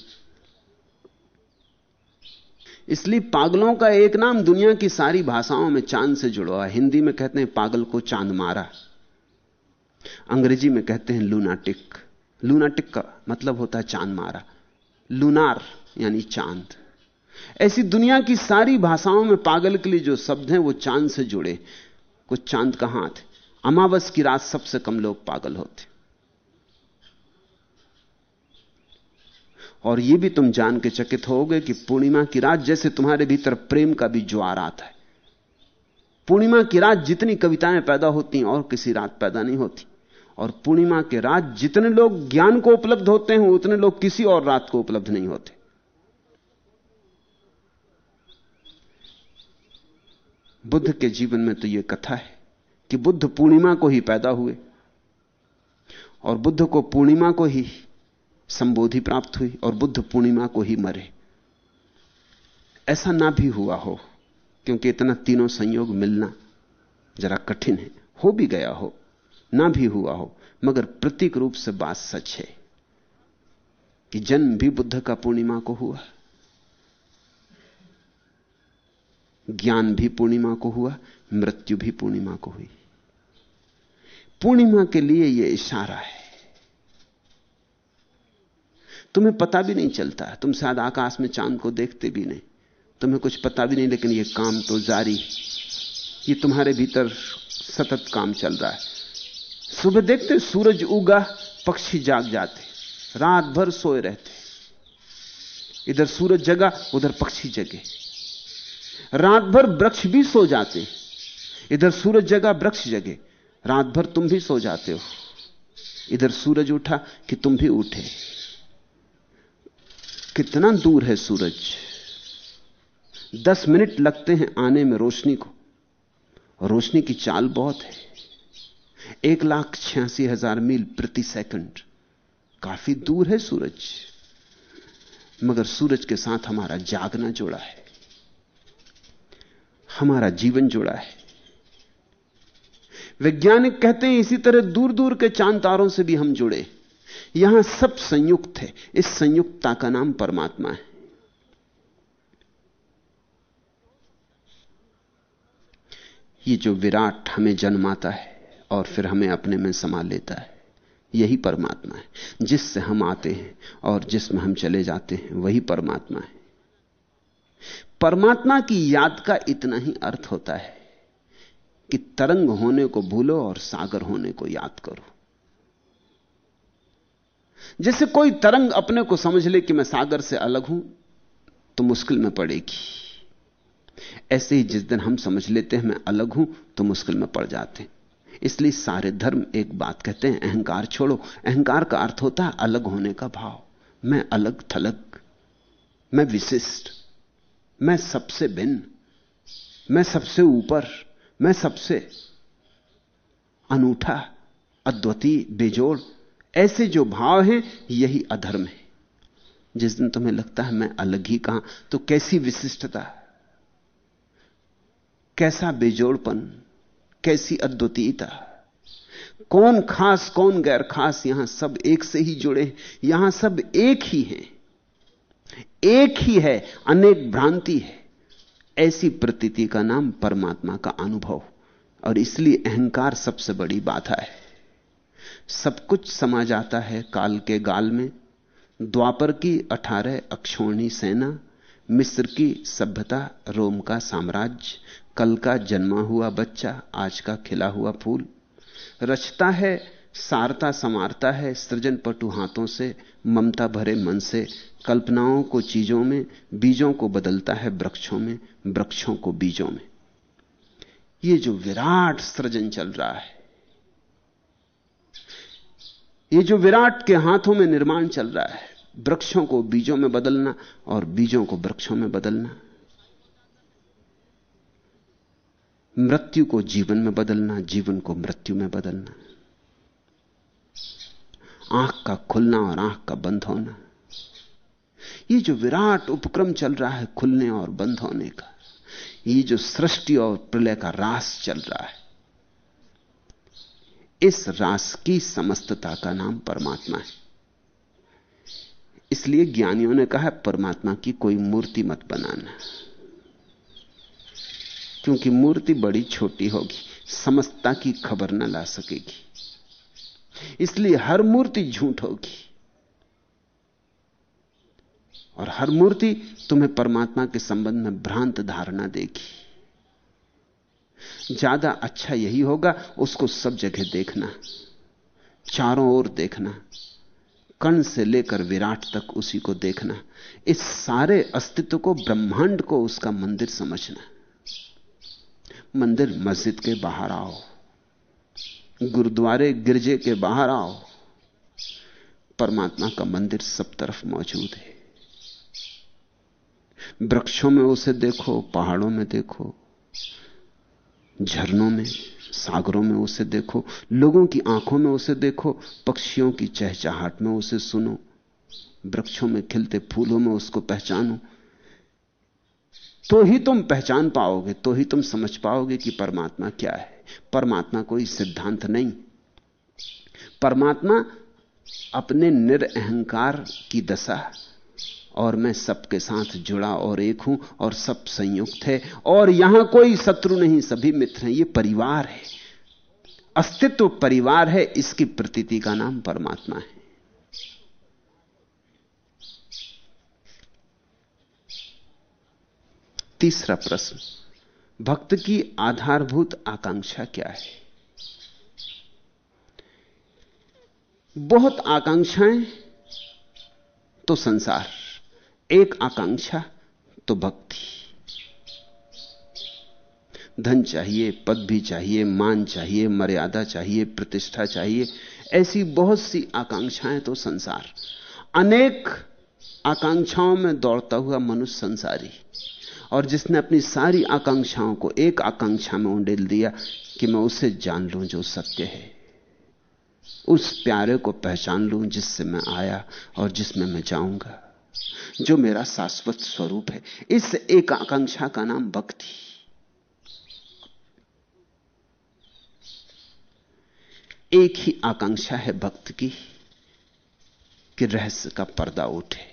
इसलिए पागलों का एक नाम दुनिया की सारी भाषाओं में चाँद से जुड़ा है। हिंदी में कहते हैं पागल को चाँद मारा। अंग्रेज़ी में कहते हैं लूनाटिक। लूनाटिक का मतलब होता है चाँद मारा। लूनार यानी चाँद। ऐसी दुनिया की सारी भाषाओं में पागल के लिए जो शब्द हैं, वो चाँद से जुड़े। कुछ चाँद का हाथ अमावस की रात सबसे कम लोग पागल होते। और यह भी तुम जान के चकित होगे कि पूर्णिमा की रात जैसे तुम्हारे भीतर प्रेम का भी ज्वार आता है। पूर्णिमा की रात जितनी कविताएँ पैदा होती और किसी रात पैदा नहीं होती। और पूर्णिमा के रात जितने लोग ज्ञान को उपलब्ध होते हैं, उतने लोग किसी और रात को उपलब्ध नहीं होते। बुद्ध के जीवन में तो यह कथा है कि बुद्ध पूर्णिमा को ही पैदा हुए और बुद्ध को पूर्णिमा को ही संबोधि प्राप्त हुई और बुद्ध पूर्णिमा को ही मरे। ऐसा ना भी हुआ हो, क्योंकि इतना तीनों संयोग मिलना जरा कठिन है। हो भी गया हो, ना भी हुआ हो, मगर प्रतीक रूप से बात सच है कि जन्म भी बुद्ध का पूर्णिमा को हुआ। ज्ञान भी पूर्णिमा को हुआ, मृत्यु भी पूर्णिमा को हुई। पूर्णिमा के लिए यह इशारा है। तुम्हें पता भी नहीं चलता, तुम शायद आकाश में चाँद को देखते भी नहीं। तुम्हें कुछ पता भी नहीं, लेकिन यह काम तो जारी ये तुम्हारे भीतर सतत काम चल रहा है। सुबह देखते, सूरज उगा, पक्षी जाग जाते, रात भर सोए रहते। इधर सूरज जगा, उधर पक्षी जगे। रात भर वृक्ष भी सो जाते। इधर सूरज जगा, वृक्ष जगे। रात भर तुम भी सो जाते हो। इधर सूरज उठा कि तुम भी उठे। कितना दूर है सूरज। दस मिनट लगते हैं आने में रोशनी को। रोशनी की चाल बहुत है। एक लाख छियासी हज़ार मील प्रति सेकंड। काफ़ी दूर है सूरज। मगर सूरज के साथ हमारा जागना जुड़ा है। हमारा जीवन जुड़ा है। वैज्ञानिक कहते हैं, इसी तरह दूर दूर के चाँद तारों से भी हम जुड़े। यहाँ सब संयुक्त है। इस संयुक्तता का नाम परमात्मा है। ये जो विराट हमें जन्माता है और फिर हमें अपने में समा लेता है, यही परमात्मा है। जिससे हम आते हैं और जिसमें हम चले जाते हैं, वही परमात्मा है। परमात्मा की याद का इतना ही अर्थ होता है कि तरंग होने को भूलो और सागर होने को याद करो। जैसे कोई तरंग अपने को समझ ले कि मैं सागर से अलग हूँ तो मुश्किल में पड़ेगी। ऐसे ही जिस दिन हम समझ लेते हैं मैं अलग हूँ तो मुश्किल में पड़ जाते हैं। इसलिए सारे धर्म एक बात कहते हैं, अहंकार छोड़ो। अहंकार का अर्थ होता है अलग होने का भाव। मैं अलग थलग, मैं विशिष्ट। मैं सबसे भिन्न, मैं सबसे ऊपर, मैं सबसे अनूठा, अद्वितीय, बेजोड़, ऐसे जो भाव हैं, यही अधर्म है। जिस दिन तुम्हें लगता है मैं अलग ही कहाँ तो कैसी विशिष्टता, कैसा बेजोड़पन, कैसी अद्वितीयता, कौन खास, कौन गैर खास, यहाँ सब एक से ही जुड़े यहाँ सब एक ही है। एक ही है, अनेक भ्रांति है। ऐसी प्रतीति का नाम परमात्मा का अनुभव। और इसलिए अहंकार सबसे बड़ी बाधा है। सब कुछ समा जाता है काल के गाल में। द्वापर की अठारह अक्षोणी सेना, मिस्र की सभ्यता, रोम का साम्राज्य, कल का जन्मा हुआ बच्चा, आज का खिला हुआ फूल। रचता है सारता समारता है सृजन पटु हाथों से। ममता भरे मन से कल्पनाओं को चीज़ों में, बीजों को बदलता है वृक्षों में, वृक्षों को बीजों में। ये जो विराट सृजन चल रहा है, ये जो विराट के हाथों में निर्माण चल रहा है, वृक्षों को बीजों में बदलना और बीजों को वृक्षों में बदलना। मृत्यु को जीवन में बदलना, जीवन को मृत्यु में बदलना। आँख का खुलना और आँख का बंद होना। ये जो विराट उपक्रम चल रहा है खुलने और बंद होने का, ये जो सृष्टि और प्रलय का रास चल रहा है, इस रास की समस्तता का नाम परमात्मा है। इसलिए ज्ञानियों ने कहा, परमात्मा की कोई मूर्ति मत बनाना, क्योंकि मूर्ति बड़ी छोटी होगी, समस्तता की खबर न ला सकेगी। इसलिए हर मूर्ति झूठ होगी। और हर मूर्ति तुम्हें परमात्मा के संबंध में भ्रांत धारणा देगी। ज़्यादा अच्छा यही होगा, उसको सब जगह देखना, चारों ओर देखना, कण से लेकर विराट तक उसी को देखना, इस सारे अस्तित्व को, ब्रह्मांड को उसका मंदिर समझना। मंदिर मस्जिद के बाहर आओ। गुरुद्वारे गिरजे के बाहर आओ। परमात्मा का मंदिर सब तरफ़ मौजूद है। वृक्षों में उसे देखो, पहाड़ों में देखो, झरनों में, सागरों में उसे देखो, लोगों की आँखों में उसे देखो, पक्षियों की चहचहाट में उसे सुनो, वृक्षों में खिलते फूलों में उसको पहचानो। तो ही तुम पहचान पाओगे तो ही तुम समझ पाओगे कि परमात्मा क्या है। परमात्मा कोई सिद्धांत नहीं। परमात्मा अपने निरअहकार की दशा और मैं सबके साथ जुड़ा और एक हूँ और सब संयुक्त है। और यहाँ कोई शत्रु नहीं, सभी मित्र हैं, ये परिवार है। अस्तित्व परिवार है, इसकी प्रतीति का नाम परमात्मा है। तीसरा प्रश्न। भक्त की आधारभूत आकांक्षा क्या है? बहुत आकांक्षाएँ तो संसार, एक आकांक्षा तो भक्ति। धन चाहिए, पद भी चाहिए, मान चाहिए, मर्यादा चाहिए, प्रतिष्ठा चाहिए, ऐसी बहुत सी आकांक्षाएँ तो संसार। अनेक आकांक्षाओं में दौड़ता हुआ मनुष्य संसारी। और जिसने अपनी सारी आकांक्षाओं को, एक आकांक्षा में उंडेल दिया कि मैं उसे जान लूँ जो सत्य है। उस प्यारे को पहचान लूँ जिससे मैं आया और जिसमें मैं जाऊँगा, जो मेरा शाश्वत स्वरूप है। इस एक आकांक्षा का नाम भक्ति। एक ही आकांक्षा है भक्त की कि रहस्य का पर्दा उठे।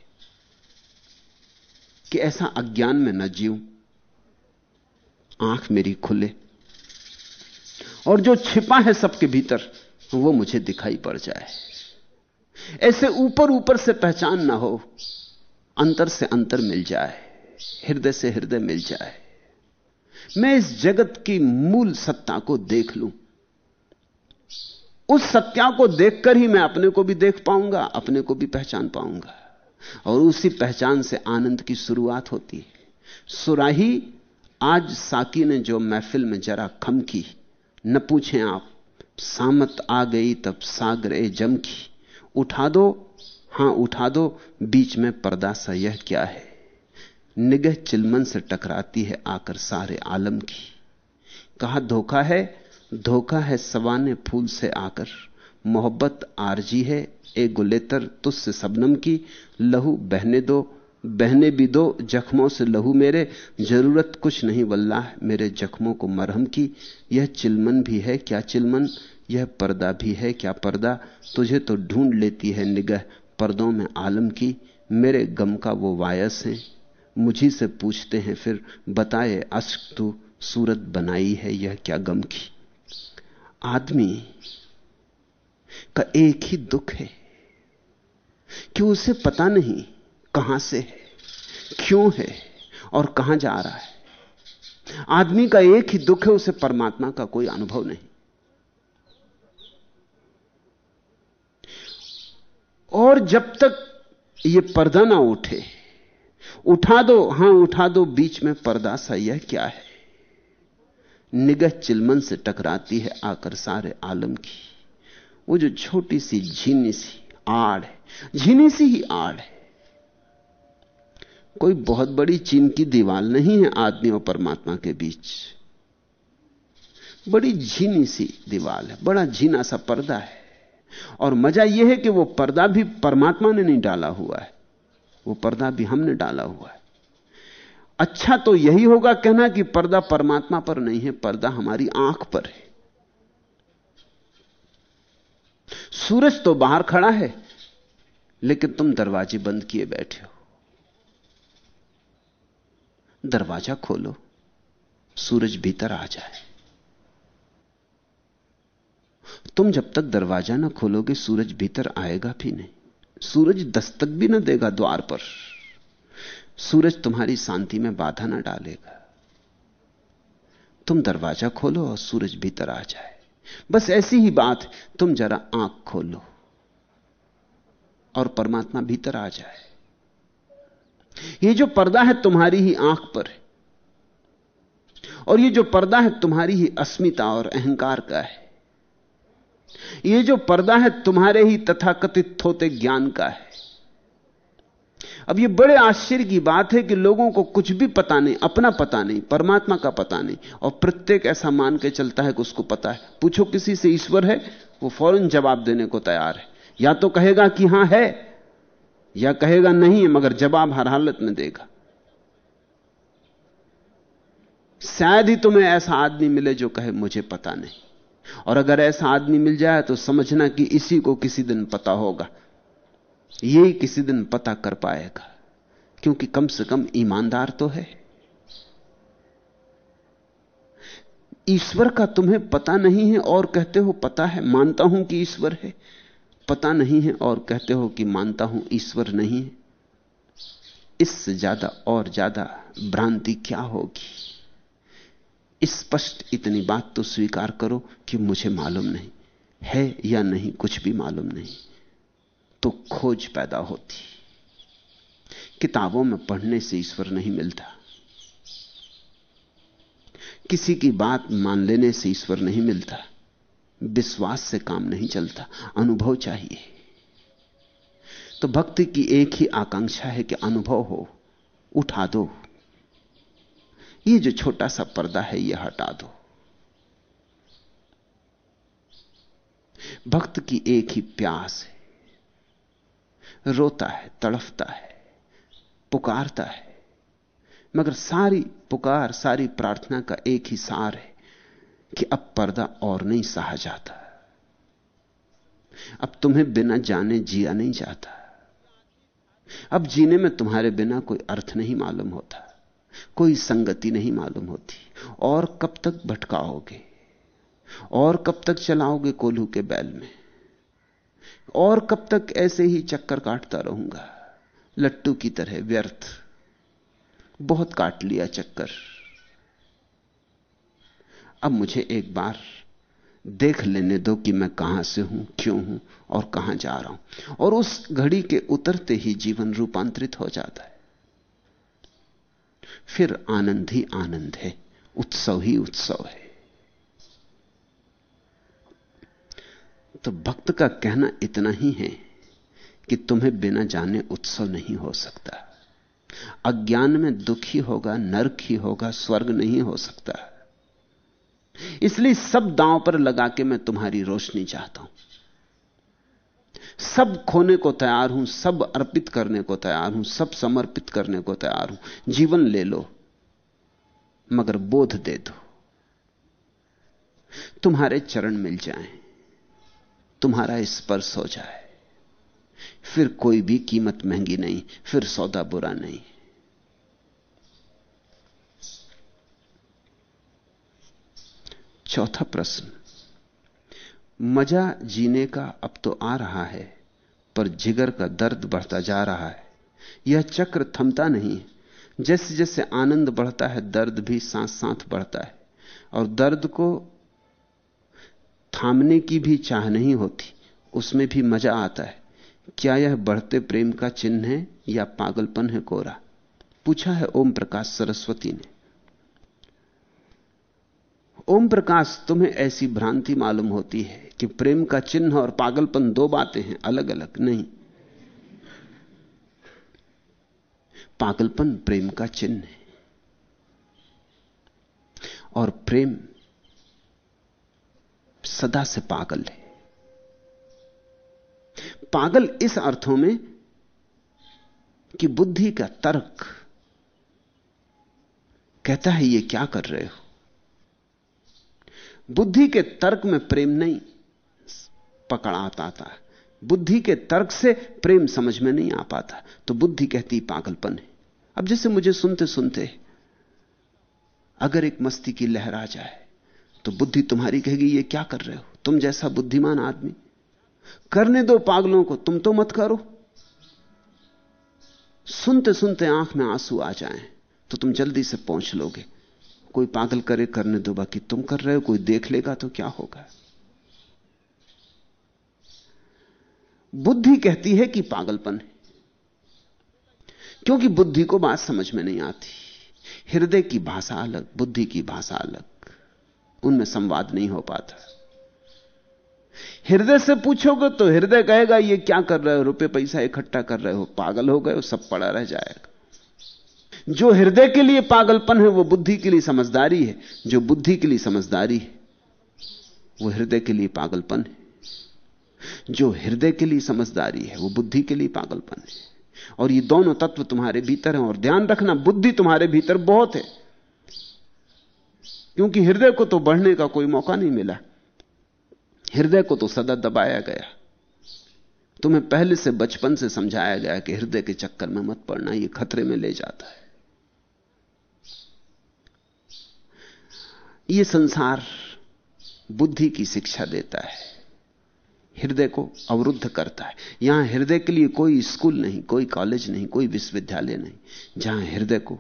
कि ऐसा अज्ञान में न जीव आँख मेरी खुले। और जो छिपा है सबके भीतर, वो मुझे दिखाई पड़ जाए। ऐसे ऊपर ऊपर से पहचान ना हो, अंतर से अंतर मिल जाए, हृदय से हृदय मिल जाए। मैं इस जगत की मूल सत्ता को देख लूँ। उस सत्या को देखकर ही मैं अपने को भी देख पाऊँगा, अपने को भी पहचान पाऊँगा। और उसी पहचान से आनंद की शुरुआत होती है। सुराही, आज साकी ने जो महफिल में जरा खम की, न पूछें आप, सामत आ गई तब सागरे जम की। उठा दो, हाँ उठा दो, बीच में पर्दा सा यह क्या है? निगह चिलमन से टकराती है आकर सारे आलम की। कहा, धोखा है धोखा है सवाने फूल से आकर। मोहब्बत आरजी है, ए गुलेतर तुझसे सबनम की, लहू बहने दो, बहने भी दो, जख्मों से लहू मेरे, ज़रूरत कुछ नहीं वल्लाह, मेरे जख्मों को मरहम की, यह चिलमन भी है क्या चिलमन, यह पर्दा भी है क्या पर्दा, तुझे तो ढूंढ लेती है निगह, पर्दों में आलम की, मेरे गम का वो वायस है, मुझी से पूछते हैं फिर, बताए अश्क तू, सूरत बनाई है यह क्या गम की। आदमी का एक ही दुख है कि उसे पता नहीं कहाँ से है, क्यों है और कहाँ जा रहा है। आदमी का एक ही दुख है, उसे परमात्मा का कोई अनुभव नहीं। और जब तक यह पर्दा ना उठे, उठा दो, हाँ, उठा दो, बीच में पर्दा सा यह क्या है? निगह चिलमन से टकराती है आकर सारे आलम की। वो जो छोटी सी झीनी सी आड़ है, झीनी सी ही आड़ है। कोई बहुत बड़ी चीन की दीवार नहीं है आदमी और परमात्मा के बीच। बड़ी झीनी सी दीवार है, बड़ा झीना सा पर्दा है। और मज़ा यह है कि वो पर्दा भी परमात्मा ने नहीं डाला हुआ है, वो पर्दा भी हमने डाला हुआ है। अच्छा तो यही होगा कहना कि पर्दा परमात्मा पर नहीं है, पर्दा हमारी आँख पर है। सूरज तो बाहर खड़ा है, लेकिन तुम दरवाजे बंद किए बैठे हो। दरवाज़ा खोलो, सूरज भीतर आ जाए। तुम जब तक दरवाज़ा ना खोलोगे, सूरज भीतर आएगा भी नहीं। सूरज दस्तक भी ना देगा द्वार पर। सूरज तुम्हारी शांति में बाधा ना डालेगा। तुम दरवाज़ा खोलो और सूरज भीतर आ जाए। बस ऐसी ही बात, तुम जरा आँख खोलो और परमात्मा भीतर आ जाए। ये जो पर्दा है तुम्हारी ही आँख पर और ये जो पर्दा है तुम्हारी ही अस्मिता और अहंकार का है। ये जो पर्दा है तुम्हारे ही तथाकथित होते ज्ञान का है। अब ये बड़े आश्चर्य की बात है कि लोगों को कुछ भी पता नहीं, अपना पता नहीं, परमात्मा का पता नहीं, और प्रत्येक ऐसा मान के चलता है कि उसको पता है। पूछो किसी से, ईश्वर है? वो फ़ौरन जवाब देने को तैयार है। या तो कहेगा कि हाँ है, या कहेगा नहीं है, मगर जवाब हर हालत में देगा। शायद ही तुम्हें ऐसा आदमी मिले जो कहे, मुझे पता नहीं। और अगर ऐसा आदमी मिल जाए तो समझना कि इसी को किसी दिन पता होगा। यही किसी दिन पता कर पाएगा, क्योंकि कम से कम ईमानदार तो है। ईश्वर का तुम्हें पता नहीं है और कहते हो पता है, मानता हूँ कि ईश्वर है। पता नहीं है और कहते हो कि मानता हूँ ईश्वर नहीं है। इससे ज़्यादा और ज़्यादा भ्रांति क्या होगी? स्पष्ट इतनी बात तो स्वीकार करो कि मुझे मालूम नहीं। है या नहीं, कुछ भी मालूम नहीं। तो खोज पैदा होती। किताबों में पढ़ने से ईश्वर नहीं मिलता। किसी की बात मान लेने से ईश्वर नहीं मिलता। विश्वास से काम नहीं चलता। अनुभव चाहिए। तो भक्ति की एक ही आकांक्षा है कि अनुभव हो, उठा दो। ये जो छोटा सा पर्दा है, ये हटा दो। भक्त की एक ही प्यास है। रोता है, तड़फता है, पुकारता है। मगर सारी पुकार, सारी प्रार्थना का एक ही सार है कि अब पर्दा और नहीं सहा जाता। अब तुम्हें बिना जाने जिया नहीं जाता। अब जीने में तुम्हारे बिना कोई अर्थ नहीं मालूम होता, कोई संगति नहीं मालूम होती। और कब तक भटकाओगे? और कब तक चलाओगे कोल्हू के बैल में? और कब तक ऐसे ही चक्कर काटता रहूँगा? लट्टू की तरह व्यर्थ। बहुत काट लिया चक्कर। अब मुझे एक बार देख लेने दो कि मैं कहाँ से हूँ, क्यों हूँ और कहाँ जा रहा हूँ। और उस घड़ी के उतरते ही जीवन रूपांतरित हो जाता है। फिर आनंद ही आनंद है, उत्सव ही उत्सव है। तो भक्त का कहना इतना ही है कि तुम्हें बिना जाने उत्सव नहीं हो सकता। अज्ञान में दुखी होगा, नरक ही होगा, स्वर्ग नहीं हो सकता। इसलिए सब दांव पर लगा के मैं तुम्हारी रोशनी चाहता हूँ। सब खोने को तैयार हूँ, सब अर्पित करने को तैयार हूँ, सब समर्पित करने को तैयार हूँ। जीवन ले लो, मगर बोध दे दो। तुम्हारे चरण मिल जाएँ। तुम्हारा स्पर्श हो जाए। फिर कोई भी कीमत महँगी नहीं, फिर सौदा बुरा नहीं। चौथा प्रश्न, मज़ा जीने का अब तो आ रहा है, पर जिगर का दर्द बढ़ता जा रहा है। यह चक्र थमता नहीं जैसे जैसे आनंद बढ़ता है, दर्द भी साथ साथ बढ़ता है, और दर्द को थामने की भी चाह नहीं होती, उसमें भी मज़ा आता है। क्या यह बढ़ते प्रेम का चिन्ह है या पागलपन है कोरा? पूछा है ओम प्रकाश सरस्वती ने। ओम प्रकाश, तुम्हें ऐसी भ्रांति मालूम होती है कि प्रेम का चिन्ह और पागलपन दो बातें हैं अलग अलग नहीं। पागलपन प्रेम का चिन्ह है। और प्रेम सदा से पागल है। पागल इस अर्थों में कि बुद्धि का तर्क कहता है, ये क्या कर रहे हो? बुद्धि के तर्क में प्रेम नहीं, पकड़ आता था। बुद्धि के तर्क से प्रेम समझ में नहीं आ पाता तो बुद्धि कहती, पागलपन है। अब जैसे मुझे सुनते सुनते अगर एक मस्ती की लहर आ जाए तो बुद्धि तुम्हारी कहेगी, ये क्या कर रहे हो? तुम जैसा बुद्धिमान आदमी। करने दो पागलों को, तुम तो मत करो। सुनते सुनते आँख में आँसू आ जाएँ तो तुम जल्दी से पहुँच लोगे। कोई पागल करे, करने दो, बाकी तुम कर रहे हो, कोई देख लेगा तो क्या होगा? बुद्धि कहती है कि पागलपन है, क्योंकि बुद्धि को बात समझ में नहीं आती। हृदय की भाषा अलग, बुद्धि की भाषा अलग। उनमें संवाद नहीं हो पाता। हृदय से पूछोगे तो हृदय कहेगा, ये क्या कर रहे हो? रुपए पैसा इकट्ठा कर रहे हो, पागल हो गए हो, सब पड़ा रह जाएगा। जो हृदय के लिए पागलपन है, वो बुद्धि के लिए समझदारी है। जो बुद्धि के लिए समझदारी है, वो हृदय के लिए पागलपन है। जो हृदय के लिए समझदारी है, वो बुद्धि के लिए पागलपन है। और ये दोनों तत्व तुम्हारे भीतर हैं, और ध्यान रखना, बुद्धि तुम्हारे भीतर बहुत है। क्योंकि हृदय को तो बढ़ने का कोई मौका नहीं मिला। हृदय को तो सदा दबाया गया। तुम्हें पहले से बचपन से समझाया गया कि हृदय के चक्कर में मत पड़ना यह खतरे में ले जाता है। यह संसार बुद्धि की शिक्षा देता है। हृदय को अवरुद्ध करता है। यहाँ हृदय के लिए कोई स्कूल नहीं, कोई कॉलेज नहीं, कोई विश्वविद्यालय नहीं, जहाँ हृदय को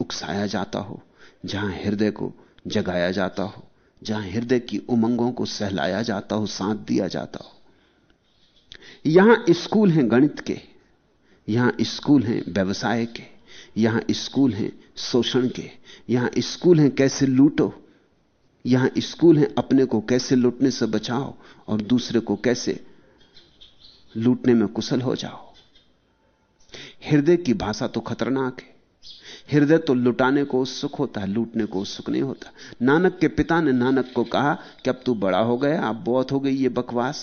उकसाया जाता हो। जहाँ हृदय को जगाया जाता हो, जहाँ हृदय की उमंगों को सहलाया जाता हो, साथ दिया जाता हो। यहाँ स्कूल हैं गणित के, यहाँ स्कूल हैं व्यवसाय के, यहाँ स्कूल हैं शोषण के, यहाँ स्कूल हैं कैसे लूटो, यहाँ स्कूल हैं अपने को कैसे लूटने से बचाओ और दूसरे को कैसे लूटने में कुशल हो जाओ। हृदय की भाषा तो खतरनाक है। हृदय तो लुटाने को उत्सुक होता है, लूटने को उत्सुक नहीं होता। नानक के पिता ने नानक को कहा कि अब तू बड़ा हो गया, अब बहुत हो गई ये बकवास,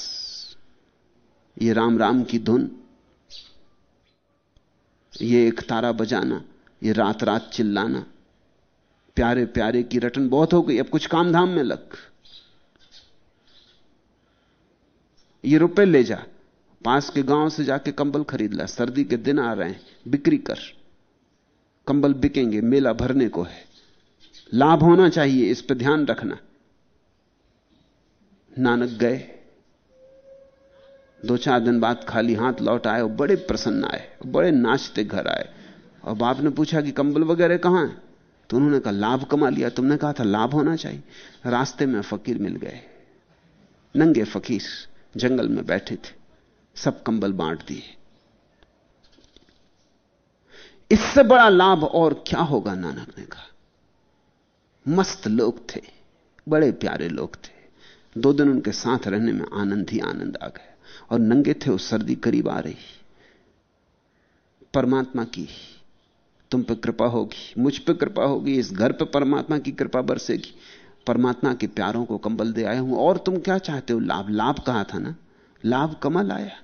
ये राम राम की धुन, ये एक तारा बजाना, ये रात रात चिल्लाना, प्यारे प्यारे की रटन, बहुत हो गई, अब कुछ काम धाम में लग। ये रुपए ले जा, पास के गाँव से जाके कंबल खरीद ला, सर्दी के दिन आ रहे हैं, बिक्री कर। कंबल बिकेंगे, मेला भरने को है। लाभ होना चाहिए, इस पर ध्यान रखना। नानक गए। दो चार दिन बाद खाली हाथ लौट आए और बड़े प्रसन्न आए, बड़े नाचते घर आए। और बाप ने पूछा कि कंबल वगैरह कहाँ है? तो उन्होंने कहा, लाभ कमा लिया। तुमने कहा था, लाभ होना चाहिए। रास्ते में फकीर मिल गए। नंगे फकीर, जंगल में बैठे थे। सब कंबल बांट दिए। इससे बड़ा लाभ और क्या होगा, नानक ने कहा। मस्त लोग थे, बड़े प्यारे लोग थे। दो दिन उनके साथ रहने में आनंद ही आनंद आ गया और नंगे थे उस सर्दी करीब आ रही। परमात्मा की तुम पे कृपा होगी, मुझ पे कृपा होगी, इस घर पे परमात्मा की कृपा बरसेगी। परमात्मा के प्यारों को कंबल दे आया हूँ, और तुम क्या चाहते हो? लाभ लाभ कहा था ना? लाभ कमल आया।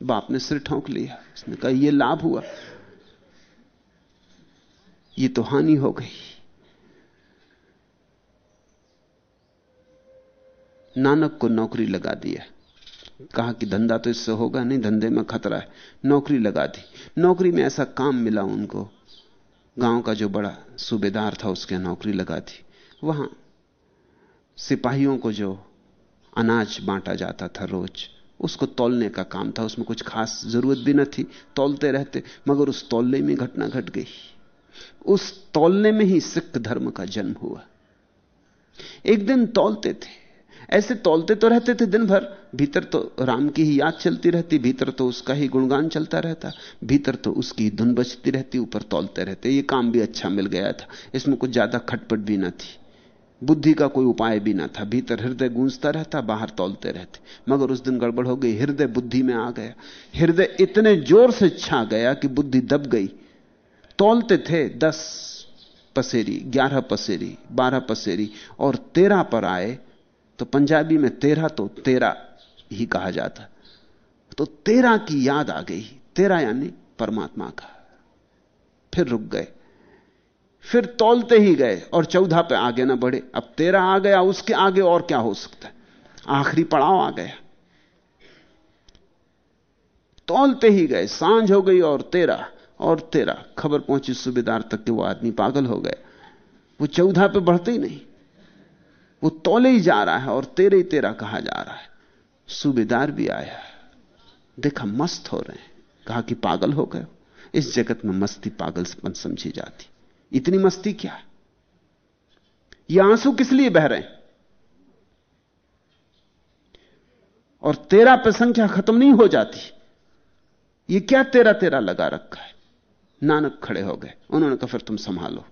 बाप ने सिर ठोंक लिया, उसने कहा यह लाभ हुआ। ये तो हानि हो गई। नानक को नौकरी लगा दिया। कहा कि धंधा तो इससे होगा नहीं, धंधे में खतरा है। नौकरी लगा दी। नौकरी में ऐसा काम मिला उनको। गाँव का जो बड़ा सूबेदार था उसके नौकरी लगा दी। वहाँ सिपाहियों को जो अनाज बांटा जाता था रोज, उसको तोलने का काम था। उसमें कुछ खास ज़रूरत भी न थी। तोलते रहते, मगर उस तोलने में घटना घट गई। उस तौलने में ही सिख धर्म का जन्म हुआ। एक दिन तोलते थे। ऐसे तोलते तो रहते थे दिन भर भीतर तो राम की ही याद चलती रहती, भीतर तो उसका ही गुणगान चलता रहता, भीतर तो उसकी धुन बचती रहती, ऊपर तोलते रहते। ये काम भी अच्छा मिल गया था। इसमें कुछ ज़्यादा खटपट भी ना थी। बुद्धि का कोई उपाय भी ना था। भीतर हृदय गूंजता रहता, बाहर तोलते रहते। मगर उस दिन गड़बड़ हो गई, हृदय बुद्धि में आ गया। हृदय इतने ज़ोर से छा गया कि बुद्धि दब गई। तोलते थे दस पसेरी, ग्यारह पसेरी, बारह पसेरी और तेरह पर आए तो पंजाबी में तेरह तो तेरा ही कहा जाता। तो तेरह की याद आ गई तेरा यानी परमात्मा का। फिर रुक गए, फिर तोलते ही गए और चौदह पे आगे ना बढ़े। अब तेरह आ गया, उसके आगे और क्या हो सकता है? आखिरी पड़ाव आ गया। तोलते ही गए, साँझ हो गई और तेरह। और तेरह खबर पहुँची सूबेदार तक कि वो आदमी पागल हो गए वो चौदह पे बढ़ते ही नहीं। वो तोले ही जा रहा है और तेरे ही तेरा कहा जा रहा है। सूबेदार भी आया देखा मस्त हो रहे हैं। कहा कि पागल हो गए इस जगत में मस्ती पागलपन समझी जाती। इतनी मस्ती क्या? ये आँसू किस लिए बह रहे हैं? और तेरा पे संख्या खत्म नहीं हो जाती। ये क्या तेरा तेरा लगा रखा है? नानक खड़े हो गए। उन्होंने कहा, फिर तुम संभालो।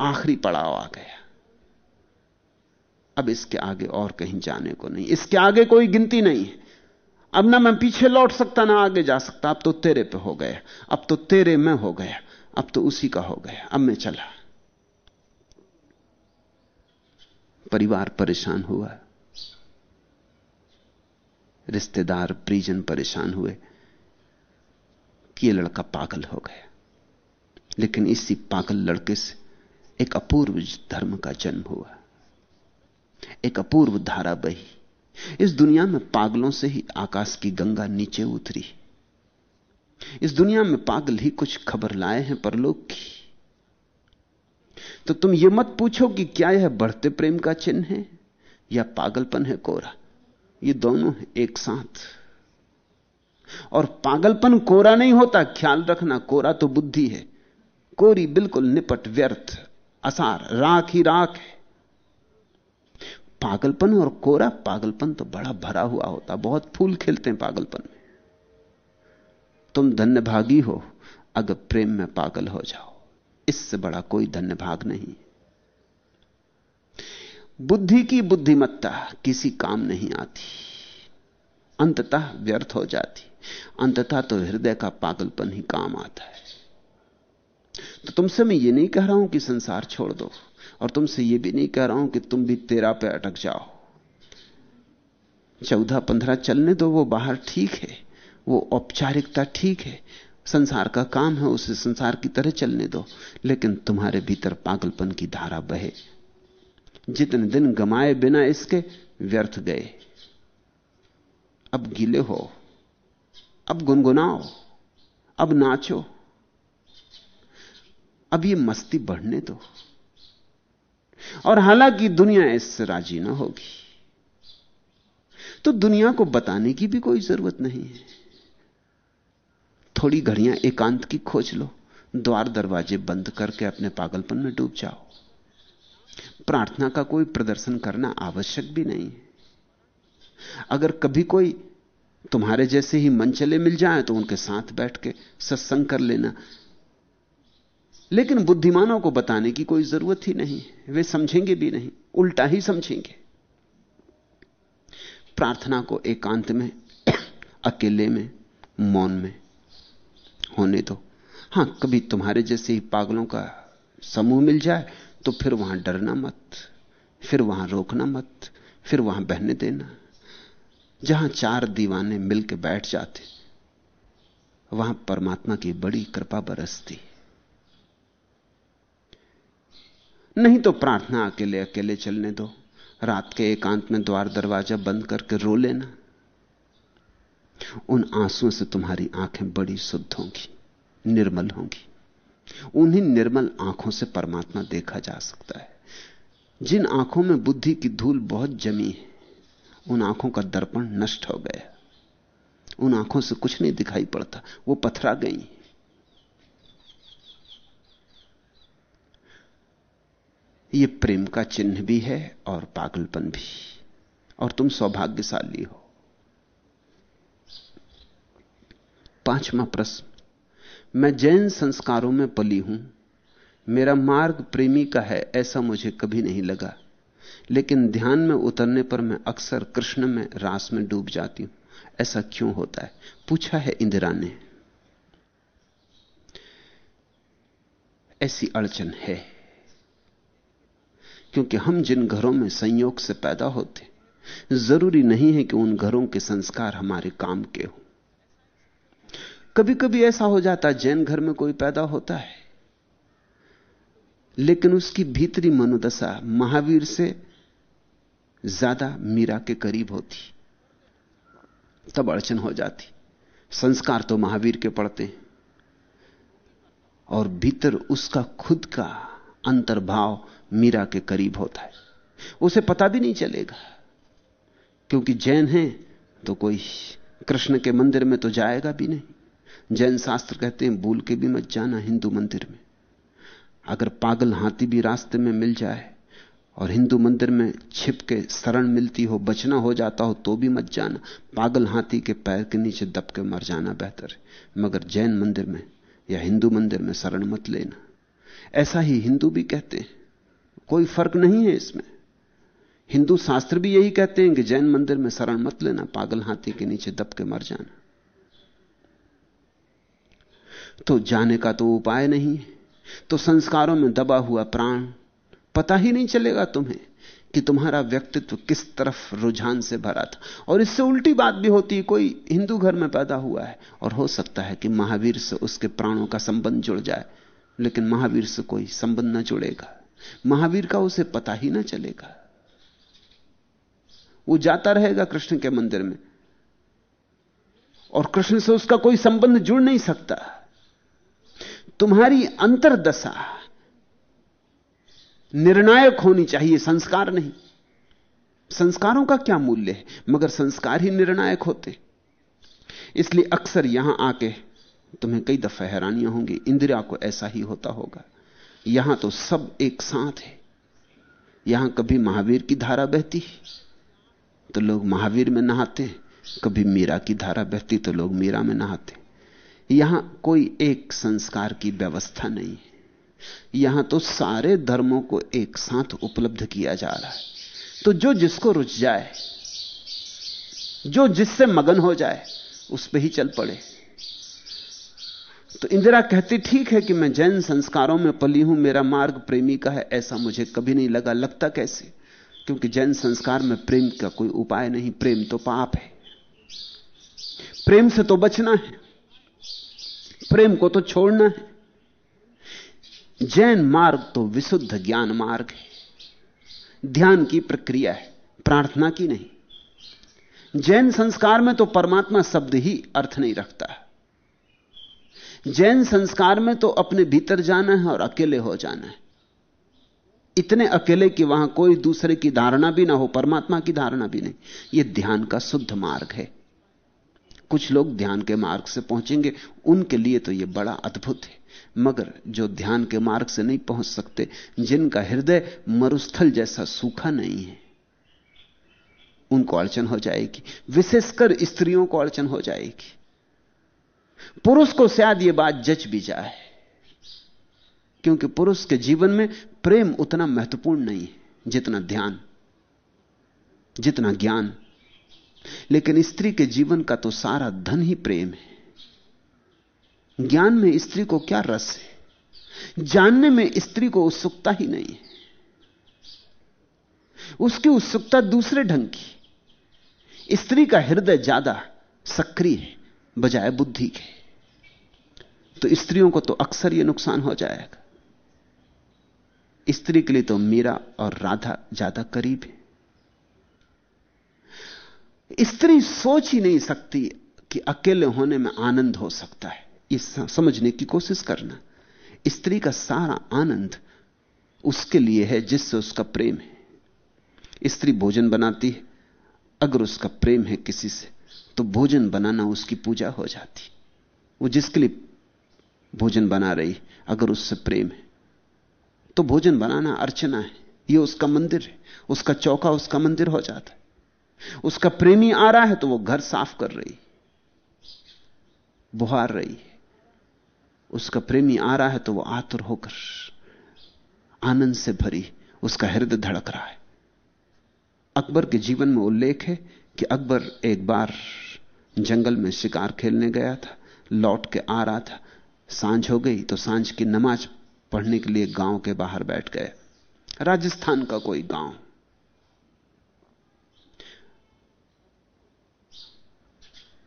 आखिरी पड़ाव आ गया। अब इसके आगे और कहीं जाने को नहीं। इसके आगे कोई गिनती नहीं है। अब ना मैं पीछे लौट सकता, ना आगे जा सकता। अब तो तेरे पे हो गया। अब तो तेरे में हो गया। अब तो उसी का हो गया। अब मैं चला। परिवार परेशान हुआ। रिश्तेदार परिजन परेशान हुए। कि ये लड़का पागल हो गया। लेकिन इसी पागल लड़के से एक अपूर्व धर्म का जन्म हुआ। एक अपूर्व धारा बही। इस दुनिया में पागलों से ही आकाश की गंगा नीचे उतरी। इस दुनिया में पागल ही कुछ खबर लाए हैं परलोक की। तो तुम यह मत पूछो कि क्या यह बढ़ते प्रेम का चिन्ह है या पागलपन है कोरा। ये दोनों एक साथ। और पागलपन कोरा नहीं होता, ख्याल रखना, कोरा तो बुद्धि है। कोरी बिल्कुल निपट, व्यर्थ, असार, राख ही राख है। पागलपन और कोरा, पागलपन तो बड़ा भरा हुआ होता, बहुत फूल खिलते हैं पागलपन में। तुम धन्य भागी हो, अगर प्रेम में पागल हो जाओ, इससे बड़ा कोई धन्य भाग नहीं। बुद्धि की बुद्धिमत्ता किसी काम नहीं आती, अंततः व्यर्थ हो जाती। अंततः तो हृदय का पागलपन ही काम आता है। तो तुमसे मैं ये नहीं कह रहा हूँ कि संसार छोड़ दो, और तुमसे ये भी नहीं कह रहा हूँ कि तुम भी तेरा पे अटक जाओ। चौदह पंद्रह चलने दो, वो बाहर ठीक है, वो औपचारिकता ठीक है, संसार का काम है, उसे संसार की तरह चलने दो, लेकिन तुम्हारे भीतर पागलपन की धारा बहे। जितने दिन गमाए बिना इसके व्यर्थ गए। अब गीले हो। अब गुनगुनाओ, अब नाचो। अब ये मस्ती बढ़ने दो। और हालाँकि दुनिया इससे राज़ी ना होगी तो दुनिया को बताने की भी कोई ज़रूरत नहीं है। थोड़ी घड़ियाँ एकांत की खोज लो, द्वार दरवाजे बंद करके अपने पागलपन में डूब जाओ। प्रार्थना का कोई प्रदर्शन करना आवश्यक भी नहीं है। अगर कभी कोई तुम्हारे जैसे ही मन चले मिल जाए तो उनके साथ बैठ के सत्संग कर लेना। लेकिन बुद्धिमानों को बताने की कोई ज़रूरत ही नहीं वे समझेंगे भी नहीं, उल्टा ही समझेंगे। प्रार्थना को एकांत में, अकेले में, मौन में होने दो। हाँ, कभी तुम्हारे जैसे ही पागलों का समूह मिल जाए तो फिर वहाँ डरना मत, फिर वहाँ रोकना मत, फिर वहाँ बहने देना। जहाँ चार दीवाने मिलकर बैठ जाते, वहाँ परमात्मा की बड़ी कृपा बरसती। नहीं तो प्रार्थना अकेले अकेले चलने दो, रात के एकांत में द्वार दरवाज़ा बंद करके रो लेना। उन आंसुओं से तुम्हारी आँखें बड़ी शुद्ध होंगी, निर्मल होंगी। उन्हीं निर्मल आँखों से परमात्मा देखा जा सकता है। जिन आँखों में बुद्धि की धूल बहुत जमी है उन आँखों का दर्पण नष्ट हो गया। उन आँखों से कुछ नहीं दिखाई पड़ता, वो पथरा गई। ये प्रेम का चिन्ह भी है और पागलपन भी, और तुम सौभाग्यशाली हो। पांचवा प्रश्न, मैं जैन संस्कारों में पली हूँ, मेरा मार्ग प्रेमी का है, ऐसा मुझे कभी नहीं लगा। लेकिन ध्यान में उतरने पर मैं अक्सर कृष्ण में रास में डूब जाती हूँ। ऐसा क्यों होता है? पूछा है इंदिरा ने। ऐसी अड़चन है, क्योंकि हम जिन घरों में संयोग से पैदा होते, ज़रूरी नहीं है कि उन घरों के संस्कार हमारे काम के हो। कभी कभी ऐसा हो जाता, जैन घर में कोई पैदा होता है, लेकिन उसकी भीतरी मनोदशा महावीर से ज़्यादा मीरा के करीब होती। तब अड़चन हो जाती। संस्कार तो महावीर के पड़ते हैं। और भीतर उसका खुद का अंतर्भाव मीरा के करीब होता है। उसे पता भी नहीं चलेगा। क्योंकि जैन है तो कोई कृष्ण के मंदिर में तो जाएगा भी नहीं। जैन शास्त्र कहते हैं, भूल के भी मत जाना हिंदू मंदिर में। अगर पागल हाथी भी रास्ते में मिल जाए और हिंदू मंदिर में छिप के शरण मिलती हो, बचना हो जाता हो तो भी मत जाना। पागल हाथी के पैर के नीचे दब के मर जाना बेहतर है। मगर जैन मंदिर में या हिंदू मंदिर में शरण मत लेना। ऐसा ही हिंदू भी कहते हैं। कोई फ़र्क नहीं है इसमें। हिंदू शास्त्र भी यही कहते हैं कि जैन मंदिर में शरण मत लेना, पागल हाथी के नीचे दब के मर जाना। तो जाने का तो उपाय नहीं है। तो संस्कारों में दबा हुआ प्राण पता ही नहीं चलेगा तुम्हें कि तुम्हारा व्यक्तित्व किस तरफ़ रुझान से भरा था। और इससे उल्टी बात भी होती है, कोई हिंदू घर में पैदा हुआ है और हो सकता है कि महावीर से उसके प्राणों का संबंध जुड़ जाए, लेकिन महावीर से कोई संबंध ना जुड़ेगा। महावीर का उसे पता ही ना चलेगा। वो जाता रहेगा कृष्ण के मंदिर में और कृष्ण से उसका कोई संबंध जुड़ नहीं सकता। तुम्हारी अंतरदशा निर्णायक होनी चाहिए, संस्कार नहीं। संस्कारों का क्या मूल्य है? मगर संस्कार ही निर्णायक होते। इसलिए अक्सर यहाँ आके तुम्हें कई दफे हैरानियाँ होंगी, इंदिरा को ऐसा ही होता होगा। यहाँ तो सब एक साथ है। यहाँ कभी महावीर की धारा बहती तो लोग महावीर में नहाते कभी मीरा की धारा बहती तो लोग मीरा में नहाते यहाँ कोई एक संस्कार की व्यवस्था नहीं है। यहाँ तो सारे धर्मों को एक साथ उपलब्ध किया जा रहा है। तो जो जिसको रुच जाए, जो जिससे मगन हो जाए, उस पर ही चल पड़े। तो इंदिरा कहती, ठीक है कि मैं जैन संस्कारों में पली हूँ, मेरा मार्ग प्रेमी का है, ऐसा मुझे कभी नहीं लगा। लगता कैसे? क्योंकि जैन संस्कार में प्रेम का कोई उपाय नहीं, प्रेम तो पाप है। प्रेम से तो बचना है। प्रेम को तो छोड़ना है। जैन मार्ग तो विशुद्ध ज्ञान मार्ग है। ध्यान की प्रक्रिया है, प्रार्थना की नहीं। जैन संस्कार में तो परमात्मा शब्द ही अर्थ नहीं रखता। जैन संस्कार में तो अपने भीतर जाना है और अकेले हो जाना है। इतने अकेले कि वहाँ कोई दूसरे की धारणा भी ना हो, परमात्मा की धारणा भी नहीं। यह ध्यान का शुद्ध मार्ग है। कुछ लोग ध्यान के मार्ग से पहुँचेंगे, उनके लिए तो यह बड़ा अद्भुत है। मगर जो ध्यान के मार्ग से नहीं पहुँच सकते, जिनका हृदय मरुस्थल जैसा सूखा नहीं है, उनको अड़चन हो जाएगी। विशेषकर स्त्रियों को अड़चन हो जाएगी। पुरुष को शायद यह बात जच भी जाए, क्योंकि पुरुष के जीवन में प्रेम उतना महत्वपूर्ण नहीं है, जितना ध्यान, जितना ज्ञान। लेकिन स्त्री के जीवन का तो सारा धन ही प्रेम है। ज्ञान में स्त्री को क्या रस है? जानने में स्त्री को उत्सुकता ही नहीं है। उसकी उत्सुकता दूसरे ढंग की स्त्री का हृदय ज़्यादा सक्रिय है, बजाय बुद्धि के तो स्त्रियों को तो अक्सर यह नुकसान हो जाएगा। स्त्री के लिए तो मीरा और राधा ज़्यादा करीब है। स्त्री सोच ही नहीं सकती कि अकेले होने में आनंद हो सकता है। ये समझने की कोशिश करना। स्त्री का सारा आनंद उसके लिए है जिससे उसका प्रेम है। स्त्री भोजन बनाती है, अगर उसका प्रेम है किसी से तो भोजन बनाना उसकी पूजा हो जाती। वो जिसके लिए भोजन बना रही, अगर उससे प्रेम है। तो भोजन बनाना अर्चना है। यह उसका मंदिर है। उसका चौका, उसका मंदिर हो जाता है। उसका प्रेमी आ रहा है तो वो घर साफ़ कर रही, बुहार रही है। उसका प्रेमी आ रहा है तो वो आतुर होकर आनंद से भरी उसका हृदय धड़क रहा है। अकबर के जीवन में उल्लेख है कि अकबर एक बार जंगल में शिकार खेलने गया था, लौट के आ रहा था। साँझ हो गई तो साँझ की नमाज़ पढ़ने के लिए गाँव के बाहर बैठ गए। राजस्थान का कोई गाँव।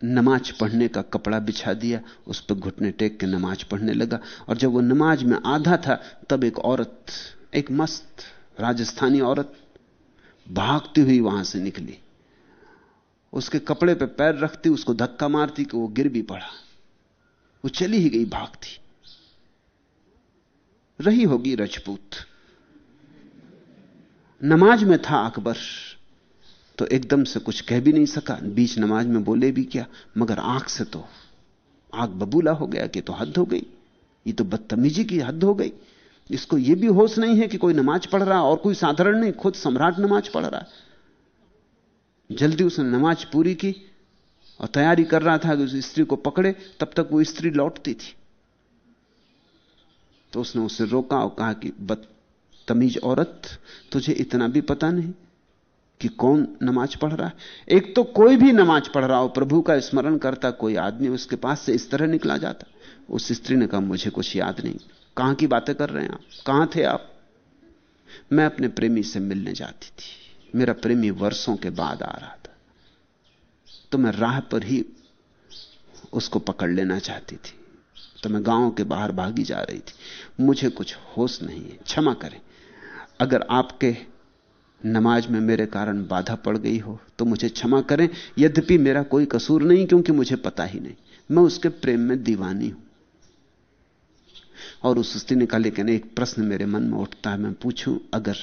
नमाज़ पढ़ने का कपड़ा बिछा दिया, उस पर घुटने टेक के नमाज़ पढ़ने लगा। और जब वो नमाज़ में आधा था, तब एक औरत, एक मस्त राजस्थानी औरत भागती हुई वहाँ से निकली। उसके कपड़े पे पैर रखती, उसको धक्का मारती कि वो गिर भी पड़ा। वो चली ही गई, भागती। रही होगी रजपूत। नमाज़ में था अकबर। तो एकदम से कुछ कह भी नहीं सका। बीच नमाज़ में बोले भी क्या? मगर आँख से तो आँख बबूला हो गया कि तो हद हो गई। ये तो बदतमीजी की हद हो गई। इसको यह भी होश नहीं है कि कोई नमाज़ पढ़ रहा और कोई साधारण नहीं, खुद सम्राट नमाज़ पढ़ रहा। है जल्दी उसने नमाज़ पूरी की और तैयारी कर रहा था कि उस स्त्री को पकड़े, तब तक वो स्त्री लौटती थी। तो उसने उसे रोका और कहा कि, बदतमीज औरत, तुझे इतना भी पता नहीं। कि कौन नमाज़ पढ़ रहा है? एक तो कोई भी नमाज़ पढ़ रहा हो, प्रभु का स्मरण करता, कोई आदमी उसके पास से इस तरह निकला जाता। उस स्त्री ने कहा, मुझे कुछ याद नहीं। कहाँ की बातें कर रहे हैं आप? कहाँ थे आप? मैं अपने प्रेमी से मिलने जाती थी। मेरा प्रेमी वर्षों के बाद आ रहा था। तो मैं राह पर ही उसको पकड़ लेना चाहती थी। तो मैं गाँव के बाहर भागी जा रही थी। मुझे कुछ होश नहीं है। क्षमा करें। अगर आपके नमाज़ में मेरे कारण बाधा पड़ गई हो तो मुझे क्षमा करें। यद्यपि मेरा कोई कसूर नहीं, क्योंकि मुझे पता ही नहीं। मैं उसके प्रेम में दीवानी हूँ। और उस स्त्री ने कहा लेकिन एक प्रश्न मेरे मन में उठता है, मैं पूछूँ, अगर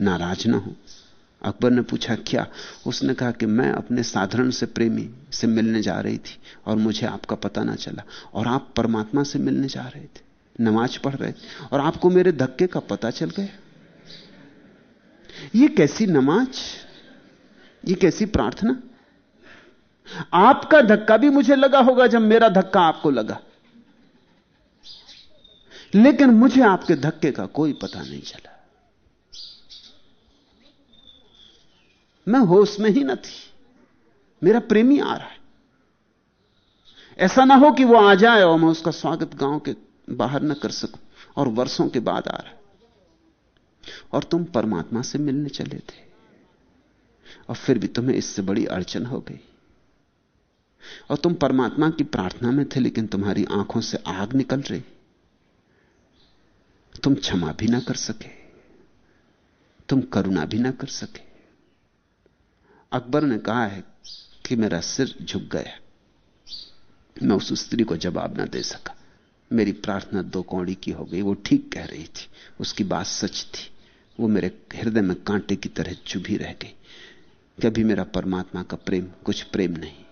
नाराज़ ना हो। अकबर ने पूछा, क्या? उसने कहा कि मैं अपने साधारण से प्रेमी से मिलने जा रही थी, और मुझे आपका पता ना चला। और आप परमात्मा से मिलने जा रहे थे, नमाज़ पढ़ रहे थे, और आपको मेरे धक्के का पता चल गया। ये कैसी नमाज़? ये कैसी प्रार्थना? आपका धक्का भी मुझे लगा होगा जब मेरा धक्का आपको लगा। लेकिन मुझे आपके धक्के का कोई पता नहीं चला। मैं होश में ही न थी। मेरा प्रेमी आ रहा है। ऐसा ना हो कि वो आ जाए और मैं उसका स्वागत गाँव के बाहर न कर सकूँ और वर्षों के बाद आ रहा है। और तुम परमात्मा से मिलने चले थे। और फिर भी तुम्हें इससे बड़ी अड़चन हो गई। और तुम परमात्मा की प्रार्थना में थे, लेकिन तुम्हारी आँखों से आग निकल रही। तुम क्षमा भी ना कर सके। तुम करुणा भी ना कर सके। अकबर ने कहा है कि मेरा सिर झुक गया। मैं उस स्त्री को जवाब ना दे सका। मेरी प्रार्थना दो कौड़ी की हो गई। वो ठीक कह रही थी। उसकी बात सच थी। वो मेरे हृदय में कांटे की तरह चुभी रह गई। कभी मेरा परमात्मा का प्रेम, कुछ प्रेम नहीं।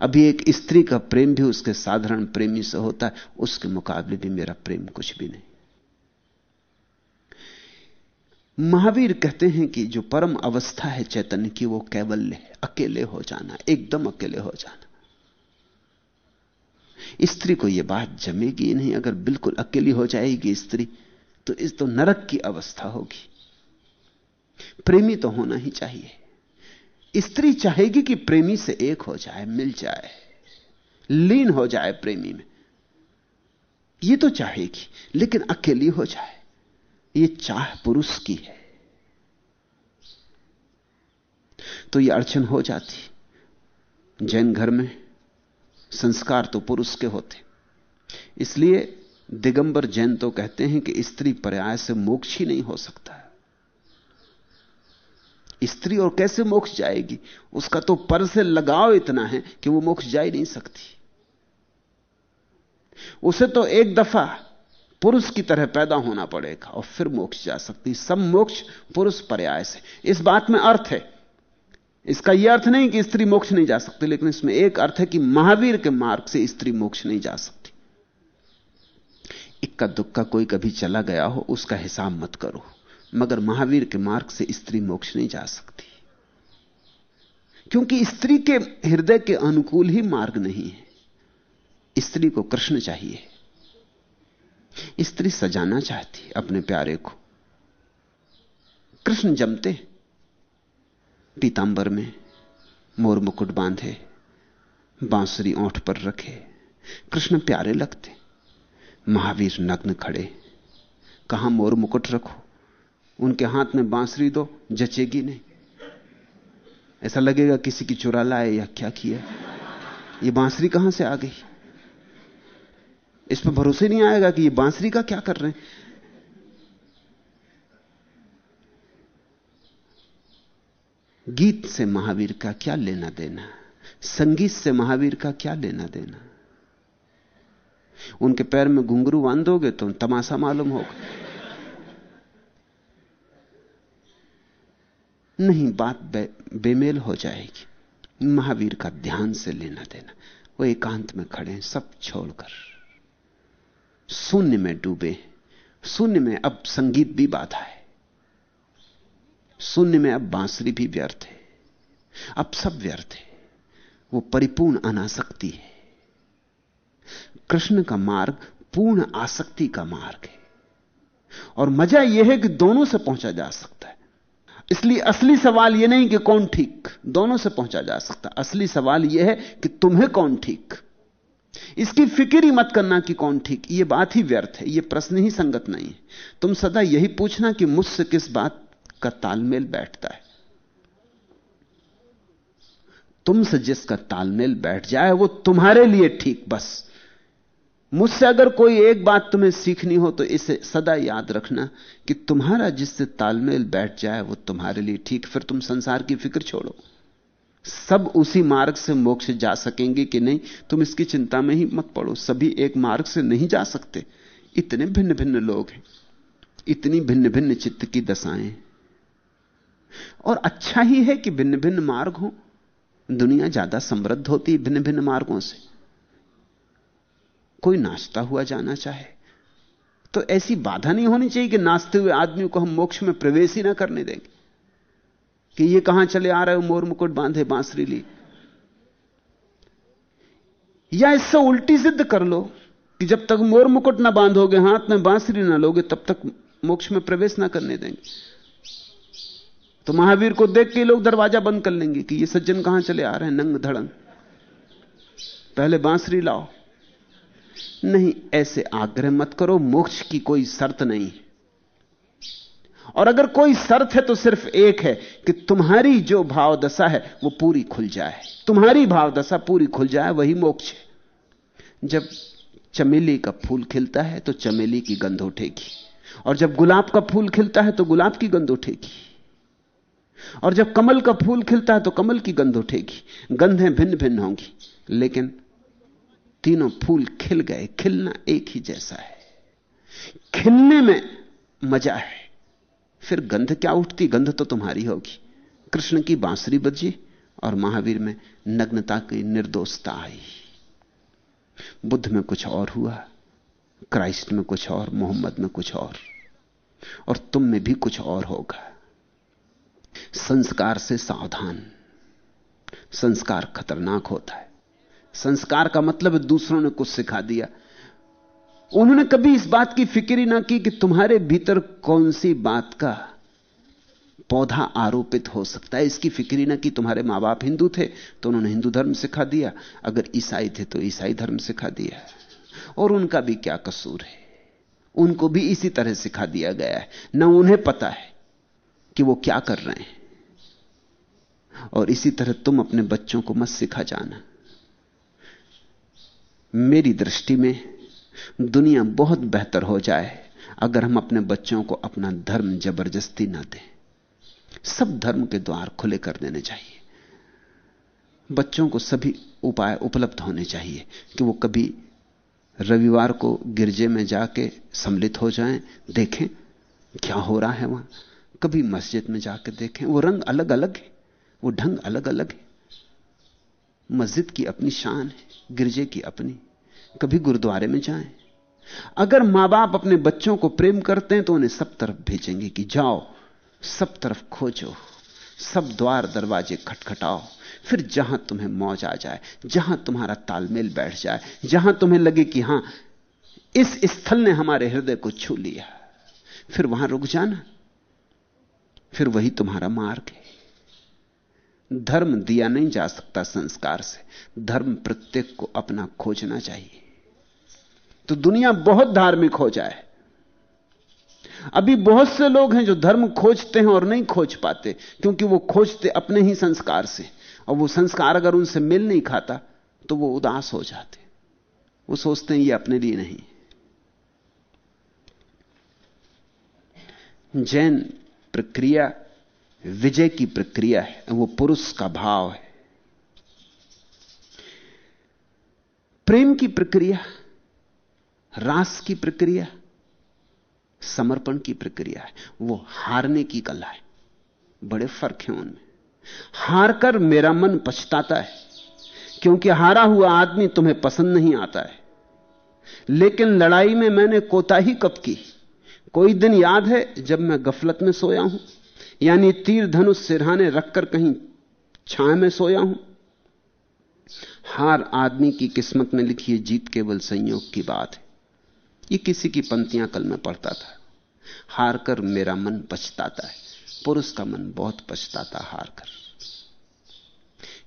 अभी एक स्त्री का प्रेम भी उसके साधारण प्रेमी से होता है, उसके मुकाबले भी मेरा प्रेम कुछ भी नहीं। महावीर कहते हैं कि जो परम अवस्था है चैतन्य की, वो कैवल्य है अकेले हो जाना, एकदम अकेले हो जाना। स्त्री को यह बात जमेगी नहीं, अगर बिल्कुल अकेली हो जाएगी स्त्री तो इस तो नरक की अवस्था होगी। प्रेमी तो होना ही चाहिए। स्त्री चाहेगी कि प्रेमी से एक हो जाए, मिल जाए, लीन हो जाए प्रेमी में। यह तो चाहेगी, लेकिन अकेली हो जाए यह चाह पुरुष की है। तो यह अड़चन हो जाती। जैन घर में संस्कार तो पुरुष के होते। इसलिए दिगंबर जैन तो कहते हैं कि स्त्री पर्याय से मोक्ष ही नहीं हो सकता स्त्री और कैसे मोक्ष जाएगी? उसका तो पर से लगाव इतना है कि वो मोक्ष जा ही नहीं सकती। उसे तो एक दफ़ा पुरुष की तरह पैदा होना पड़ेगा और फिर मोक्ष जा सकती। सब मोक्ष पुरुष पर्याय से। इस बात में अर्थ है। इसका यह अर्थ नहीं कि स्त्री मोक्ष नहीं जा सकती, लेकिन इसमें एक अर्थ है कि महावीर के मार्ग से स्त्री मोक्ष नहीं जा सकती। इक्का दुक्का कोई कभी चला गया हो, उसका हिसाब मत करो। मगर महावीर के मार्ग से स्त्री मोक्ष नहीं जा सकती। क्योंकि स्त्री के हृदय के अनुकूल ही मार्ग नहीं है। स्त्री को कृष्ण चाहिए। स्त्री सजाना चाहती अपने प्यारे को। कृष्ण जमते पीतांबर में मोर मुकुट बांधे, बांसुरी ओंठ पर रखे। कृष्ण प्यारे लगते महावीर नग्न खड़े। कहाँ मोर मुकुट रखो? उनके हाथ में बांसुरी दो, जचेगी नहीं। ऐसा लगेगा किसी की चुरा लाए या क्या किया। ये बांसुरी कहाँ से आ गई? इस पर भरोसे नहीं आएगा कि ये बांसुरी का क्या कर रहे हैं। गीत से महावीर का क्या लेना देना? संगीत से महावीर का क्या लेना देना? उनके पैर में घुंघरू बांधोगे तो तमाशा मालूम होगा। नहीं बात बे, बेमेल हो जाएगी। महावीर का ध्यान से लेना देना। वो एकांत में खड़े हैं सब छोड़कर। शून्य में डूबे शून्य में अब संगीत भी बाधा है। शून्य में अब बांसुरी भी व्यर्थ है। अब सब व्यर्थ है। वो परिपूर्ण अनासक्ति है। कृष्ण का मार्ग पूर्ण आसक्ति का मार्ग है। और मज़ा यह है कि दोनों से पहुँचा जा सकता है। इसलिए असली सवाल यह नहीं कि कौन ठीक, दोनों से पहुँचा जा सकता असली सवाल यह है कि तुम्हें कौन ठीक। इसकी फ़िक्र ही मत करना कि कौन ठीक। यह बात ही व्यर्थ है यह प्रश्न ही संगत नहीं है। तुम सदा यही पूछना कि मुझसे किस बात का तालमेल बैठता है। तुमसे जिसका तालमेल बैठ जाए, वो तुम्हारे लिए ठीक बस। मुझसे अगर कोई एक बात तुम्हें सीखनी हो तो इसे सदा याद रखना कि तुम्हारा जिससे तालमेल बैठ जाए, वो तुम्हारे लिए ठीक। फिर तुम संसार की फ़िक्र छोड़ो। सब उसी मार्ग से मोक्ष जा सकेंगे कि नहीं, तुम इसकी चिंता में ही मत पड़ो। सभी एक मार्ग से नहीं जा सकते। इतने भिन्न भिन्न लोग हैं। इतनी भिन्न भिन्न चित्त की दशाएँ। और अच्छा ही है कि भिन्न भिन्न मार्ग हो। दुनिया ज़्यादा समृद्ध होती भिन्न भिन्न मार्गों से। कोई नाचता हुआ जाना चाहे। तो ऐसी बाधा नहीं होनी चाहिए कि नाचते हुए आदमी को हम मोक्ष में प्रवेश ही ना करने देंगे। कि ये कहाँ चले आ रहे हो, मोर मुकुट बांधे बांसरी ली। या इससे उल्टी सिद्ध कर लो कि जब तक मोर मुकुट ना बांधोगे, हाथ में बांसुरी ना लोगे, तब तक मोक्ष में प्रवेश ना करने देंगे। तो महावीर को देख के लोग दरवाज़ा बंद कर लेंगे कि ये सज्जन कहाँ चले आ रहे हैं, नंग धड़ंग। पहले बांसुरी लाओ। नहीं, ऐसे आग्रह मत करो, मोक्ष की कोई शर्त नहीं। और अगर कोई शर्त है तो सिर्फ़ एक है कि तुम्हारी जो भाव दशा है, वो पूरी खुल जाए। तुम्हारी भाव दशा पूरी खुल जाए, वही मोक्ष है। जब चमेली का फूल खिलता है तो चमेली की गंध उठेगी। और जब गुलाब का फूल खिलता है तो गुलाब की गंध उठेगी। और जब कमल का फूल खिलता है तो कमल की गंध उठेगी। गंधें भिन्न भिन्न होंगी, लेकिन तीनों फूल खिल गए, खिलना एक ही जैसा है। खिलने में मज़ा है। फिर गंध क्या उठती? गंध तो तुम्हारी होगी। कृष्ण की बांसुरी बजी और महावीर में नग्नता की निर्दोषता आई। बुद्ध में कुछ और हुआ, क्राइस्ट में कुछ और, मोहम्मद में कुछ और और तुम में भी कुछ और होगा। संस्कार से सावधान। संस्कार खतरनाक होता है। संस्कार का मतलब दूसरों ने कुछ सिखा दिया। उन्होंने कभी इस बात की फ़िक्र ही ना की कि तुम्हारे भीतर कौन सी बात का पौधा आरोपित हो सकता है। इसकी फ़िक्र ना कि तुम्हारे माँ बाप हिंदू थे तो उन्होंने हिंदू धर्म सिखा दिया। अगर ईसाई थे तो ईसाई धर्म सिखा दिया। और उनका भी क्या कसूर है? उनको भी इसी तरह सिखा दिया गया है। न उन्हें पता है कि वो क्या कर रहे हैं। और इसी तरह तुम अपने बच्चों को मत सिखा जाना। मेरी दृष्टि में दुनिया बहुत बेहतर हो जाए अगर हम अपने बच्चों को अपना धर्म ज़बरदस्ती ना दें। सब धर्म के द्वार खुले कर देने चाहिए। बच्चों को सभी उपाय उपलब्ध होने चाहिए कि वो कभी रविवार को गिरजे में जाके सम्मिलित हो जाएँ, देखें क्या हो रहा है वहाँ। कभी मस्जिद में जाकर देखें, वो रंग अलग अलग है, वो ढंग अलग अलग है। मस्जिद की अपनी शान है। गिरजे की अपनी। कभी गुरुद्वारे में जाएँ। अगर माँ बाप अपने बच्चों को प्रेम करते हैं तो उन्हें सब तरफ़ भेजेंगे कि जाओ, सब तरफ़ खोजो, सब द्वार दरवाजे खटखटाओ। फिर जहाँ तुम्हें मौज आ जाए, जहाँ तुम्हारा तालमेल बैठ जाए, जहाँ तुम्हें लगे कि हाँ, इस स्थल ने हमारे हृदय को छू लिया। फिर वहाँ रुक जाना। फिर वही तुम्हारा मार्ग है। धर्म दिया नहीं जा सकता संस्कार से। धर्म प्रत्येक को अपना खोजना चाहिए। तो दुनिया बहुत धार्मिक हो जाए। अभी बहुत से लोग हैं जो धर्म खोजते हैं और नहीं खोज पाते, क्योंकि वो खोजते अपने ही संस्कार से। और वो संस्कार अगर उनसे मिल नहीं खाता तो वो उदास हो जाते। वो सोचते हैं, ये अपने लिए नहीं। जैन प्रक्रिया विजय की प्रक्रिया है वो पुरुष का भाव है। प्रेम की प्रक्रिया, रास की प्रक्रिया, समर्पण की प्रक्रिया है। वो हारने की कला है। बड़े फ़र्क हैं उनमें। हार कर मेरा मन पछताता है, क्योंकि हारा हुआ आदमी तुम्हें पसंद नहीं आता है। लेकिन लड़ाई में मैंने कोताही कब की? कोई दिन याद है जब मैं गफलत में सोया हूँ? यानी तीर धनुष सिरहाने रखकर कहीं छाए में सोया हूँ। हार आदमी की किस्मत में लिखी है जीत केवल संयोग की बात है। ये किसी की पंक्तियाँ कल में पढ़ता था। हार कर मेरा मन पछताता है। पुरुष का मन बहुत पछताता हार कर।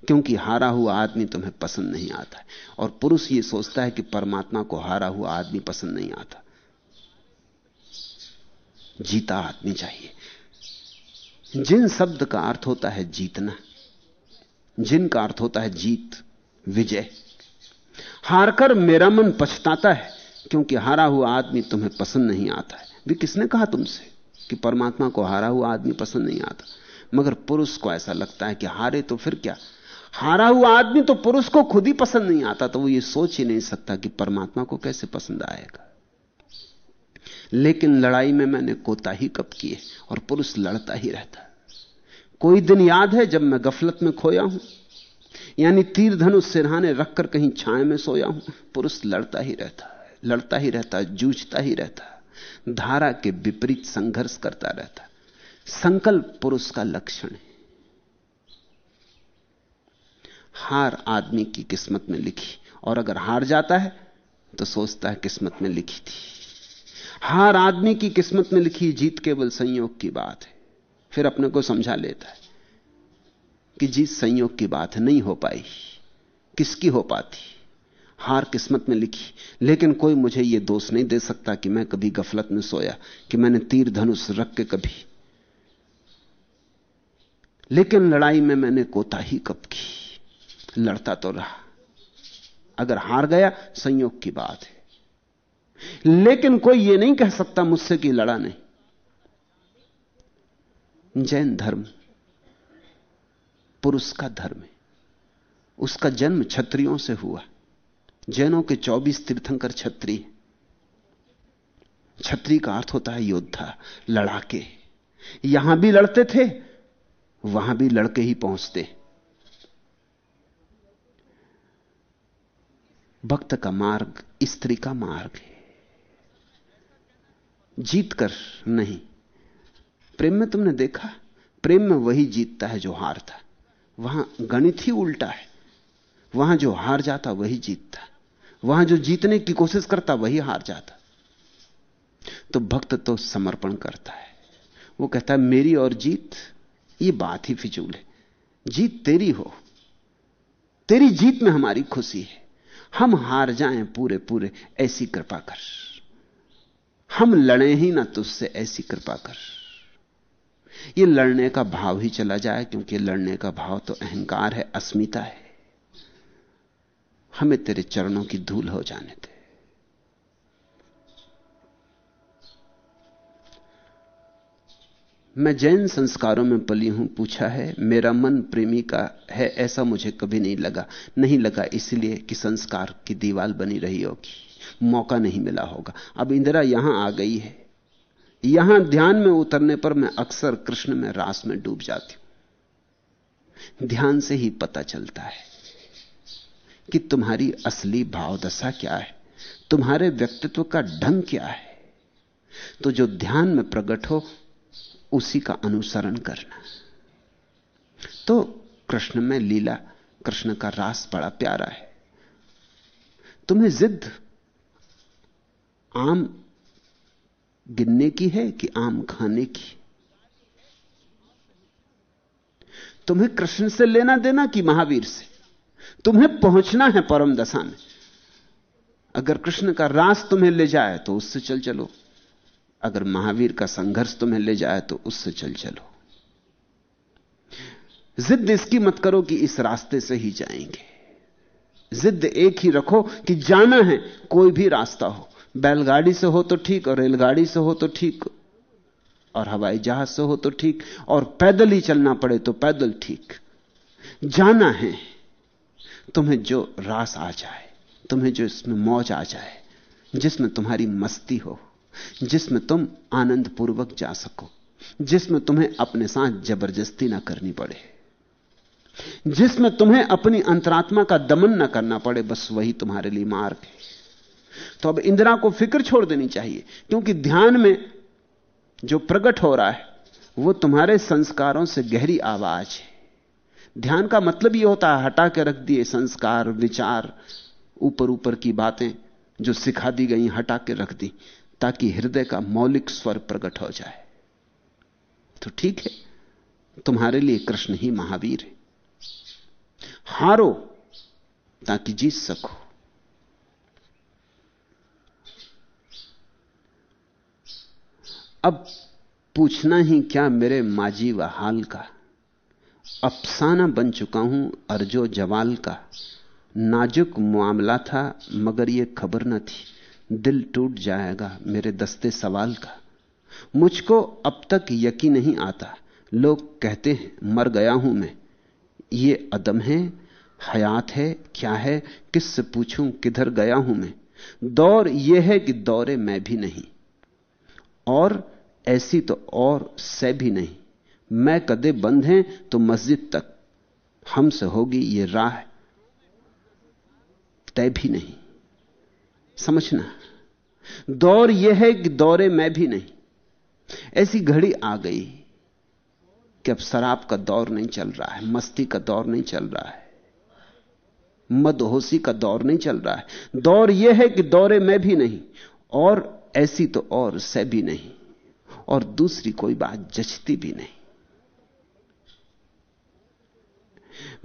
क्योंकि हारा हुआ आदमी तुम्हें पसंद नहीं आता और पुरुष ये सोचता है कि परमात्मा को हारा हुआ आदमी पसंद नहीं आता। जीता आदमी चाहिए। जिन शब्द का अर्थ होता है जीतना, जिन का अर्थ होता है जीत, विजय। हारकर मेरा मन पछताता है, क्योंकि हारा हुआ आदमी तुम्हें पसंद नहीं आता है। भी किसने कहा तुमसे कि परमात्मा को हारा हुआ आदमी पसंद नहीं आता? मगर पुरुष को ऐसा लगता है कि हारे तो फिर क्या? हारा हुआ आदमी तो पुरुष को खुद ही पसंद नहीं आता तो वो ये सोच ही नहीं सकता कि परमात्मा को कैसे पसंद आएगा। लेकिन लड़ाई में मैंने कोताही कब की है और पुरुष लड़ता ही रहता। कोई दिन याद है जब मैं गफलत में खोया हूँ? यानी तीर धनुष सिरहाने रखकर कहीं छाए में सोया हूँ? पुरुष लड़ता ही रहता, लड़ता ही रहता, जूझता ही रहता। धारा के विपरीत संघर्ष करता रहता। संकल्प पुरुष का लक्षण है। हार आदमी की किस्मत में लिखी। और अगर हार जाता है तो सोचता है किस्मत में लिखी थी। हार आदमी की किस्मत में लिखी जीत केवल संयोग की बात है। फिर अपने को समझा लेता है कि जीत संयोग की बात नहीं हो पाई। किसकी हो पाती? हार किस्मत में लिखी। लेकिन कोई मुझे यह दोष नहीं दे सकता कि मैं कभी गफलत में सोया, कि मैंने तीर धनुष रख के कभी। लेकिन लड़ाई में मैंने कोताही कब की? लड़ता तो रहा। अगर हार गया, संयोग की बात है। लेकिन कोई यह नहीं कह सकता मुझसे कि लड़ा नहीं। जैन धर्म, पुरुष का धर्म है। उसका जन्म छत्रियों से हुआ। जैनों के 24 तीर्थंकर छत्री छत्री का अर्थ होता है योद्धा, लड़ाके। यहाँ भी लड़ते थे, वहाँ भी लड़के ही पहुँचते। भक्त का मार्ग, स्त्री का मार्ग है। जीत कर नहीं। प्रेम में तुमने देखा? प्रेम में वही जीतता है जो हारता। वहाँ गणित ही उल्टा है। वहाँ जो हार जाता, वही जीतता। वहाँ जो जीतने की कोशिश करता, वही हार जाता। तो भक्त तो समर्पण करता है। वो कहता है, मेरी और जीत, ये बात ही फिजूल है। जीत तेरी हो। तेरी जीत में हमारी खुशी है। हम हार जाएँ पूरे पूरे ऐसी कृपा कर। हम लड़े ही ना तुझसे ऐसी कृपा कर। ये लड़ने का भाव ही चला जाए, क्योंकि लड़ने का भाव तो अहंकार है, अस्मिता है। हमें तेरे चरणों की धूल हो जाने दे। मैं जैन संस्कारों में पली हूँ, पूछा है, मेरा मन प्रेमी का है, ऐसा मुझे कभी नहीं लगा नहीं लगा इसलिए कि संस्कार की दीवाल बनी रही होगी। मौका नहीं मिला होगा। अब इंदिरा यहाँ आ गई है। यहाँ ध्यान में उतरने पर मैं अक्सर कृष्ण में रास में डूब जाती हूँ। ध्यान से ही पता चलता है कि तुम्हारी असली भावदशा क्या है, तुम्हारे व्यक्तित्व का ढंग क्या है। तो जो ध्यान में प्रकट हो, उसी का अनुसरण करना। तो कृष्ण में लीला, कृष्ण का रास बड़ा प्यारा है। तुम्हें जिद आम गिनने की है कि आम खाने की? तुम्हें कृष्ण से लेना देना कि महावीर से? तुम्हें पहुँचना है परम दशा में। अगर कृष्ण का रास तुम्हें ले जाए तो उससे चल चलो। अगर महावीर का संघर्ष तुम्हें ले जाए तो उससे चल चलो। जिद इसकी मत करो कि इस रास्ते से ही जाएँगे। जिद एक ही रखो कि जाना है, कोई भी रास्ता हो। बैलगाड़ी से हो तो ठीक और रेलगाड़ी से हो तो ठीक। और हवाई जहाज़ से हो तो ठीक और पैदल ही चलना पड़े तो पैदल ठीक। जाना है, तुम्हें जो रास आ जाए, तुम्हें जो इसमें मौज आ जाए, जिसमें तुम्हारी मस्ती हो, जिसमें तुम आनंद पूर्वक जा सको, जिसमें तुम्हें अपने साथ ज़बरदस्ती ना करनी पड़े, जिसमें तुम्हें अपनी अंतरात्मा का दमन ना करना पड़े, बस वही तुम्हारे लिए मार्ग है। तो अब इंदिरा को फ़िक्र छोड़ देनी चाहिए, क्योंकि ध्यान में जो प्रकट हो रहा है, वो तुम्हारे संस्कारों से गहरी आवाज़ है। ध्यान का मतलब यह होता है, हटा के रख दिए संस्कार, विचार, ऊपर ऊपर की बातें जो सिखा दी गई, हटा के रख दी, ताकि हृदय का मौलिक स्वर प्रकट हो जाए। तो ठीक है, तुम्हारे लिए कृष्ण ही महावीर है। हारो, ताकि जीत सको। अब पूछना ही क्या मेरे माजी व हाल का? अफसाना बन चुका हूँ अर्जो जवाल का। नाजुक मामला था, मगर यह खबर न थी। दिल टूट जाएगा मेरे दस्ते सवाल का। मुझको अब तक यकीन नहीं आता। लोग कहते हैं, मर गया हूँ मैं। ये अदम है, हयात है, क्या है, किससे पूछूँ, किधर गया हूँ मैं? दौर यह है कि दौरे मैं भी नहीं। और ऐसी तो और से भी नहीं। मैं कदे बंद हैं तो मस्जिद तक। हमसे होगी ये राह तय भी नहीं। समझना। दौर यह है कि दौरे मैं भी नहीं। ऐसी घड़ी आ गई कि अब शराब का दौर नहीं चल रहा है, मस्ती का दौर नहीं चल रहा है, मदहोशी का दौर नहीं चल रहा है। दौर यह है कि दौरे में भी नहीं, और ऐसी तो और से भी नहीं, और दूसरी कोई बात जचती भी नहीं।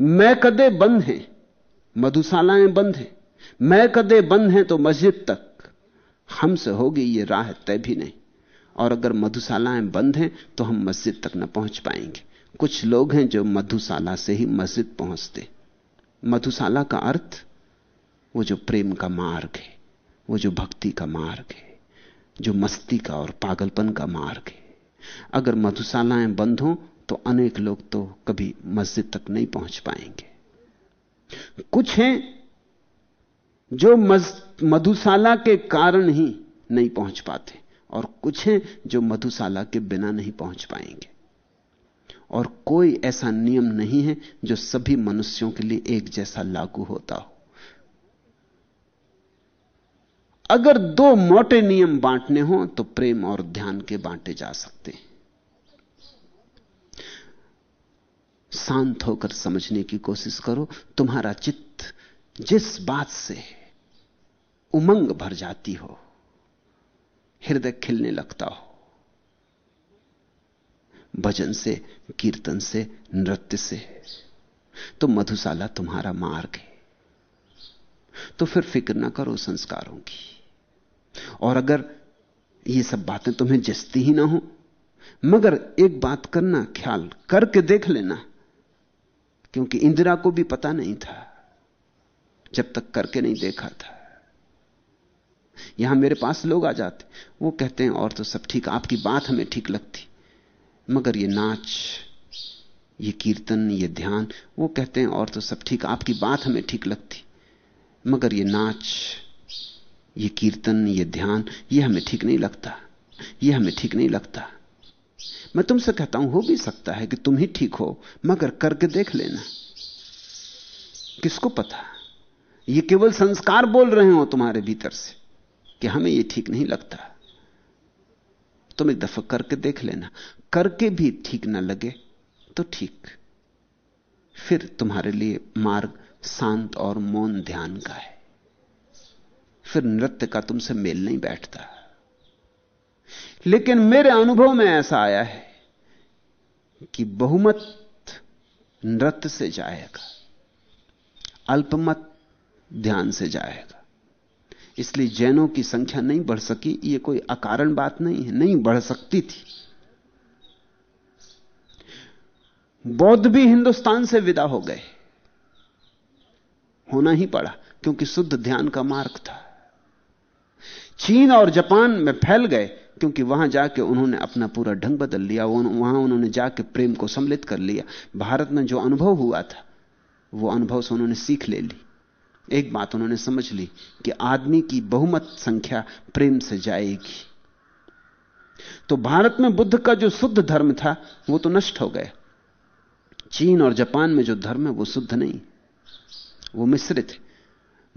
मैं कदे बंद हैं, मधुशालाएँ बंद हैं, मैं कदे बंद हैं तो मस्जिद तक। हमसे होगी ये राह तय भी नहीं, और अगर मधुशालाएँ बंद हैं तो हम मस्जिद तक न पहुँच पाएँगे। कुछ लोग हैं जो मधुशाला से ही मस्जिद पहुँचते। मधुशाला का अर्थ, वो जो प्रेम का मार्ग है, वो जो भक्ति का मार्ग है। जो मस्ती का और पागलपन का मार्ग है। अगर मधुशालाएँ बंद हों तो अनेक लोग तो कभी मस्जिद तक नहीं पहुँच पाएँगे। कुछ हैं जो मधुशाला के कारण ही नहीं पहुँच पाते, और कुछ हैं जो मधुशाला के बिना नहीं पहुँच पाएँगे। और कोई ऐसा नियम नहीं है जो सभी मनुष्यों के लिए एक जैसा लागू होता हो। अगर दो मोटे नियम बांटने हो तो प्रेम और ध्यान के बांटे जा सकते हैं। शांत होकर समझने की कोशिश करो, तुम्हारा चित्त जिस बात से उमंग भर जाती हो, हृदय खिलने लगता हो, भजन से, कीर्तन से, नृत्य से तो मधुशाला तुम्हारा मार्ग है। तो फिर फ़िक्र ना करो संस्कारों की। और अगर ये सब बातें तुम्हें जस्ती ही ना हो, मगर एक बात करना, ख्याल करके देख लेना, क्योंकि इंदिरा को भी पता नहीं था, जब तक करके नहीं देखा था। यहाँ मेरे पास लोग आ जाते, वो कहते हैं, और तो सब ठीक, आपकी बात हमें ठीक लगती, मगर ये नाच, ये कीर्तन, ये ध्यान, वो कहते हैं, और तो सब ठीक, आपकी बात हमें ठीक लगती, मगर ये नाच ये कीर्तन, ये ध्यान, ये हमें ठीक नहीं लगता। ये हमें ठीक नहीं लगता। मैं तुमसे कहता हूँ, हो भी सकता है कि तुम ही ठीक हो, मगर करके देख लेना। किसको पता? ये केवल संस्कार बोल रहे हो तुम्हारे भीतर से कि हमें ये ठीक नहीं लगता। तुम एक दफ़ा करके देख लेना। करके भी ठीक ना लगे तो ठीक। फिर तुम्हारे लिए मार्ग शांत और मौन ध्यान का है। फिर नृत्य का तुमसे मेल नहीं बैठता। लेकिन मेरे अनुभव में ऐसा आया है कि बहुमत नृत्य से जाएगा, अल्पमत ध्यान से जाएगा। इसलिए जैनों की संख्या नहीं बढ़ सकी, ये कोई अकारण बात नहीं है, नहीं बढ़ सकती थी। बौद्ध भी हिंदुस्तान से विदा हो गए। होना ही पड़ा, क्योंकि शुद्ध ध्यान का मार्ग था। चीन और जापान में फैल गए, क्योंकि वहाँ जाके उन्होंने अपना पूरा ढंग बदल लिया वहाँ उन्होंने जाके प्रेम को सम्मिलित कर लिया। भारत में जो अनुभव हुआ था, वो अनुभव से उन्होंने सीख ले ली। एक बात उन्होंने समझ ली कि आदमी की बहुमत संख्या प्रेम से जाएगी। तो भारत में बुद्ध का जो शुद्ध धर्म था, वो तो नष्ट हो गया। चीन और जापान में जो धर्म है, वो शुद्ध नहीं, वो मिश्रित है।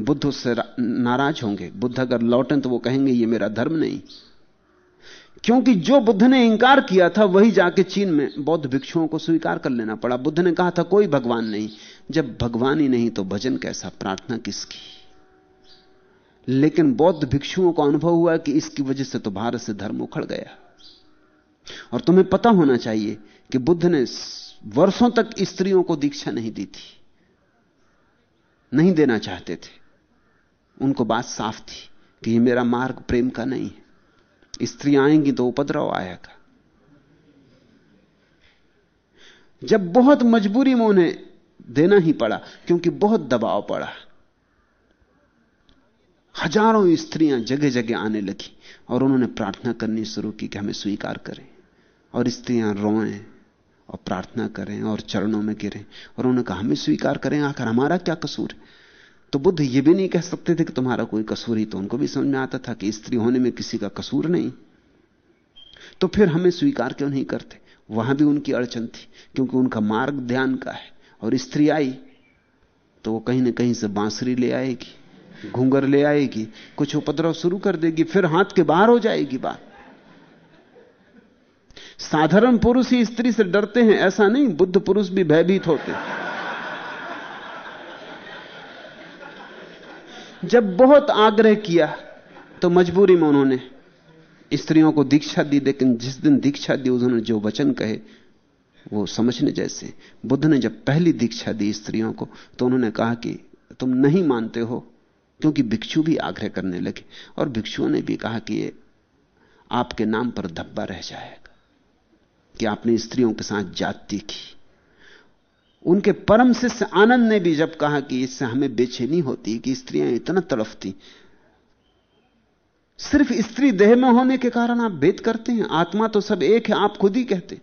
बुद्ध उससे नाराज़ होंगे। बुद्ध अगर लौटें तो वो कहेंगे, ये मेरा धर्म नहीं। क्योंकि जो बुद्ध ने इंकार किया था, वही जाके चीन में बौद्ध भिक्षुओं को स्वीकार कर लेना पड़ा। बुद्ध ने कहा था, कोई भगवान नहीं। जब भगवान ही नहीं तो भजन कैसा? प्रार्थना किसकी? लेकिन बौद्ध भिक्षुओं को अनुभव हुआ कि इसकी वजह से तो भारत से धर्म उखड़ गया। और तुम्हें पता होना चाहिए कि बुद्ध ने वर्षों तक स्त्रियों को दीक्षा नहीं दी थी। नहीं देना चाहते थे। उनको बात साफ़ थी कि ये मेरा मार्ग प्रेम का नहीं है। स्त्री आएँगी तो उपद्रव आएगा जब बहुत मजबूरी में उन्हें देना ही पड़ा, क्योंकि बहुत दबाव पड़ा। हज़ारों स्त्रियाँ जगह जगह आने लगी और उन्होंने प्रार्थना करनी शुरू की कि हमें स्वीकार करें और स्त्रियाँ रोएँ और प्रार्थना करें और चरणों में गिरें और उन्होंने कहा, हमें स्वीकार करें, आखिर हमारा क्या कसूर है? तो बुद्ध यह भी नहीं कह सकते थे कि तुम्हारा कोई कसूर ही तो उनको भी समझ में आता था कि स्त्री होने में किसी का कसूर नहीं। तो फिर हमें स्वीकार क्यों नहीं करते? वहाँ भी उनकी अड़चन थी, क्योंकि उनका मार्ग ध्यान का है। और स्त्री आई तो वो कहीं ना कहीं से बांसुरी ले आएगी घूंगर ले आएगी, कुछ उपद्रव शुरू कर देगी, फिर हाथ के बाहर हो जाएगी बात। साधारण पुरुष ही स्त्री से डरते हैं, ऐसा नहीं, बुद्ध पुरुष भी भयभीत होते हैं। जब बहुत आग्रह किया तो मजबूरी में उन्होंने स्त्रियों को दीक्षा दी, लेकिन जिस दिन दीक्षा दी, उन्होंने जो वचन कहे, वो समझने जैसे। बुद्ध ने जब पहली दीक्षा दी स्त्रियों को तो उन्होंने कहा कि तुम नहीं मानते हो, क्योंकि भिक्षु भी आग्रह करने लगे, और भिक्षुओं ने भी कहा कि ये आपके नाम पर धब्बा रह जाएगा, कि आपने स्त्रियों के साथ जाति की। उनके परम शिष्य आनंद ने भी जब कहा कि इससे हमें बेचैनी होती, कि स्त्रियाँ इतना तड़फती। सिर्फ़ स्त्री देह में होने के कारण आप भेद करते हैं, आत्मा तो सब एक है, आप खुद ही कहते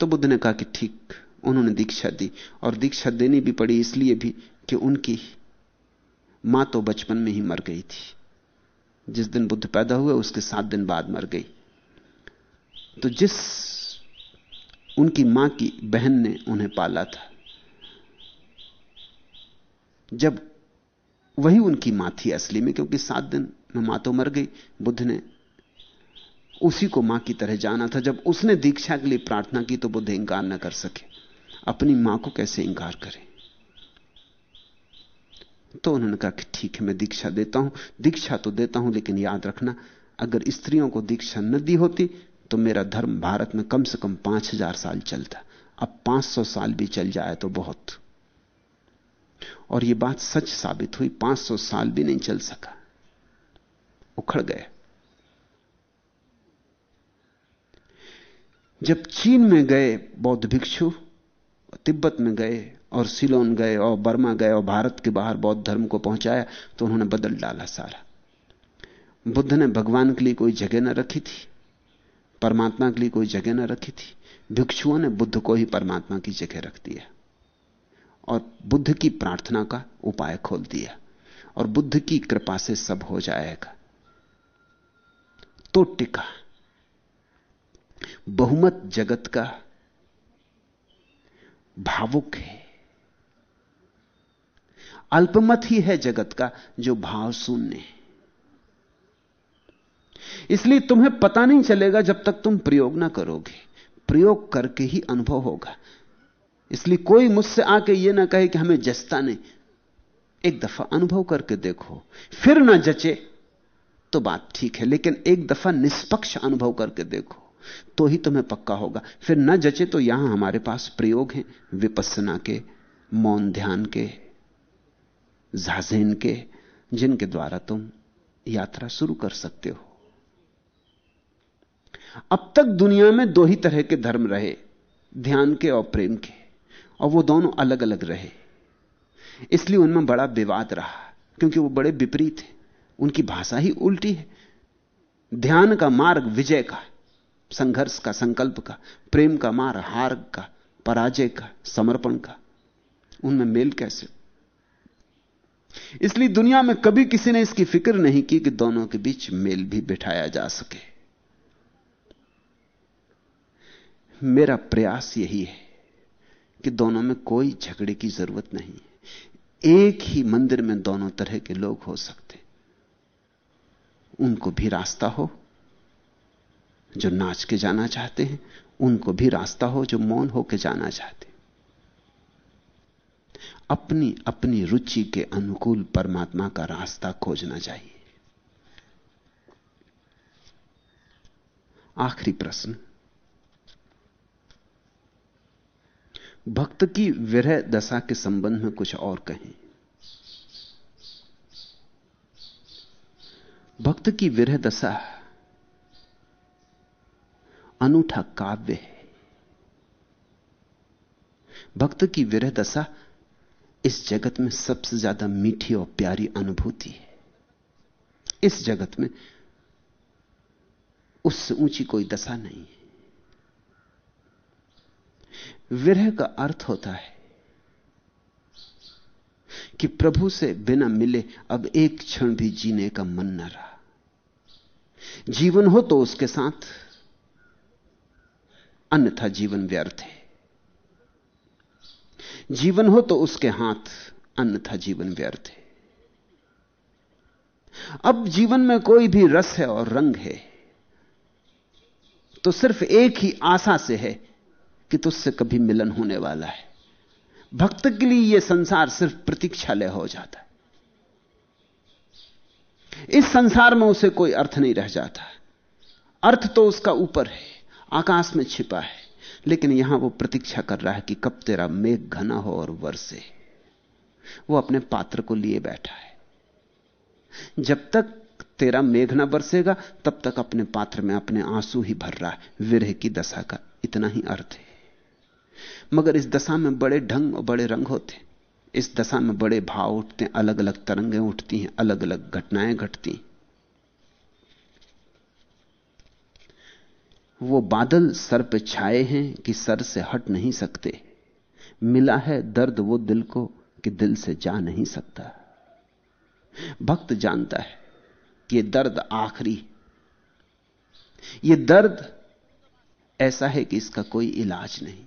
तो बुद्ध ने कहा कि ठीक, उन्होंने दीक्षा दी, और दीक्षा देनी भी पड़ी इसलिए भी कि उनकी माँ तो बचपन में ही मर गई थी। जिस दिन बुद्ध पैदा हुए, उसके सात दिन बाद मर गई। तो जिस उनकी माँ की बहन ने उन्हें पाला था। जब वही उनकी माँ थी असली में, क्योंकि सात दिन में माँ तो मर गई, बुद्ध ने उसी को माँ की तरह जाना था। जब उसने दीक्षा के लिए प्रार्थना की तो बुद्ध इंकार न कर सके। अपनी माँ को कैसे इंकार करें? तो उन्होंने कहा कि ठीक है, मैं दीक्षा देता हूँ। दीक्षा तो देता हूँ, लेकिन याद रखना, अगर स्त्रियों को दीक्षा न दी होती तो मेरा धर्म भारत में कम से कम पाँच हज़ार साल चलता। अब पाँच सौ साल भी चल जाए तो बहुत। और यह बात सच साबित हुई, पाँच सौ साल भी नहीं चल सका। उखड़ गए। जब चीन में गए बौद्ध भिक्षु, तिब्बत में गए और सिलोन गए और बर्मा गए और भारत के बाहर बौद्ध धर्म को पहुँचाया तो उन्होंने बदल डाला सारा। बुद्ध ने भगवान के लिए कोई जगह न रखी थी। परमात्मा के लिए कोई जगह न रखी थी। भिक्षुओं ने बुद्ध को ही परमात्मा की जगह रख दिया। और बुद्ध की प्रार्थना का उपाय खोल दिया। और बुद्ध की कृपा से सब हो जाएगा। तो टिका। बहुमत जगत का भावुक है। अल्पमत ही है जगत का, जो भाव शून्य है। इसलिए तुम्हें पता नहीं चलेगा जब तक तुम प्रयोग ना करोगे। प्रयोग करके ही अनुभव होगा। इसलिए कोई मुझसे आके यह ना कहे कि हमें जचता नहीं। एक दफ़ा अनुभव करके देखो। फिर ना जचे तो बात ठीक है, लेकिन एक दफ़ा निष्पक्ष अनुभव करके देखो तो ही तुम्हें पक्का होगा। फिर ना जचे तो यहाँ हमारे पास प्रयोग हैं विपස්සना के, मौन ध्यान के झाजेन के, जिनके द्वारा तुम यात्रा शुरू कर सकते हो। अब तक दुनिया में दो ही तरह के धर्म रहे, ध्यान के और प्रेम के, और वो दोनों अलग अलग रहे। इसलिए उनमें बड़ा विवाद रहा, क्योंकि वो बड़े विपरीत हैं। उनकी भाषा ही उल्टी है। ध्यान का मार्ग विजय का, संघर्ष का, संकल्प का, प्रेम का मार हार का, पराजय का, समर्पण का। उनमें मेल कैसे? इसलिए दुनिया में कभी किसी ने इसकी फ़िक्र नहीं की कि दोनों के बीच मेल भी बिठाया जा सके। मेरा प्रयास यही है कि दोनों में कोई झगड़े की ज़रूरत नहीं एक ही मंदिर में दोनों तरह के लोग हो सकते उनको भी रास्ता हो, जो नाच के जाना चाहते हैं, उनको भी रास्ता हो, जो मौन होकर जाना चाहते अपनी अपनी रुचि के अनुकूल परमात्मा का रास्ता खोजना चाहिए। आखिरी प्रश्न। भक्त की विरह दशा के संबंध में कुछ और कहें। भक्त की विरह दशा अनूठा काव्य है। भक्त की विरह दशा इस जगत में सबसे ज़्यादा मीठी और प्यारी अनुभूति है। इस जगत में उससे ऊँची कोई दशा नहीं है। विरह का अर्थ होता है कि प्रभु से बिना मिले अब एक क्षण भी जीने का मन न रहा। जीवन हो तो उसके साथ अन्यथा जीवन व्यर्थ है। जीवन हो तो उसके हाथ अन्यथा जीवन व्यर्थ है। अब जीवन में कोई भी रस है और रंग है तो सिर्फ़ एक ही आशा से है कि तुझसे कभी मिलन होने वाला है। भक्त के लिए यह संसार सिर्फ़ प्रतीक्षालय हो जाता है। इस संसार में उसे कोई अर्थ नहीं रह जाता। अर्थ तो उसका ऊपर है, आकाश में छिपा है, लेकिन यहाँ वो प्रतीक्षा कर रहा है कि कब तेरा मेघ घना हो और वर्षे। वो अपने पात्र को लिए बैठा है। जब तक तेरा मेघ ना बरसेगा, तब तक अपने पात्र में अपने आँसू ही भर रहा है। विरह की दशा का इतना ही अर्थ है। मगर इस दशा में बड़े ढंग और बड़े रंग होते हैं। इस दशा में बड़े भाव उठते हैं अलग अलग तरंगें उठती हैं अलग अलग घटनाएँ घटती हैं। वो बादल सर पे छाए हैं कि सर से हट नहीं सकते। मिला है दर्द वो दिल को कि दिल से जा नहीं सकता। भक्त जानता है कि ये दर्द आखिरी ये दर्द ऐसा है कि इसका कोई इलाज नहीं।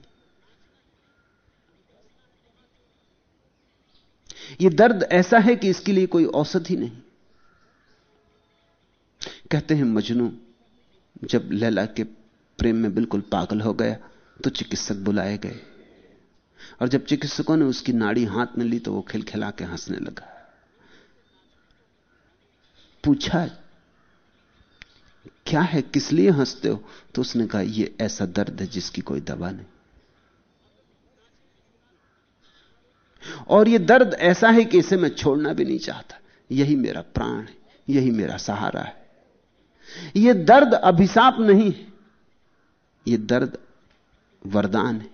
ये दर्द ऐसा है कि इसके लिए कोई औषधि नहीं। कहते हैं, मजनू, जब लैला के प्रेम में बिल्कुल पागल हो गया तो चिकित्सक बुलाए गए। और जब चिकित्सकों ने उसकी नाड़ी हाथ में ली तो वो खिलखिला के हंसने लगा। पूछा, क्या है? किस लिए हँसते हो? तो उसने कहा यह ऐसा दर्द है जिसकी कोई दवा नहीं। और यह दर्द ऐसा है कि इसे मैं छोड़ना भी नहीं चाहता। यही मेरा प्राण है, यही मेरा सहारा है। यह दर्द अभिशाप नहीं है यह दर्द वरदान है।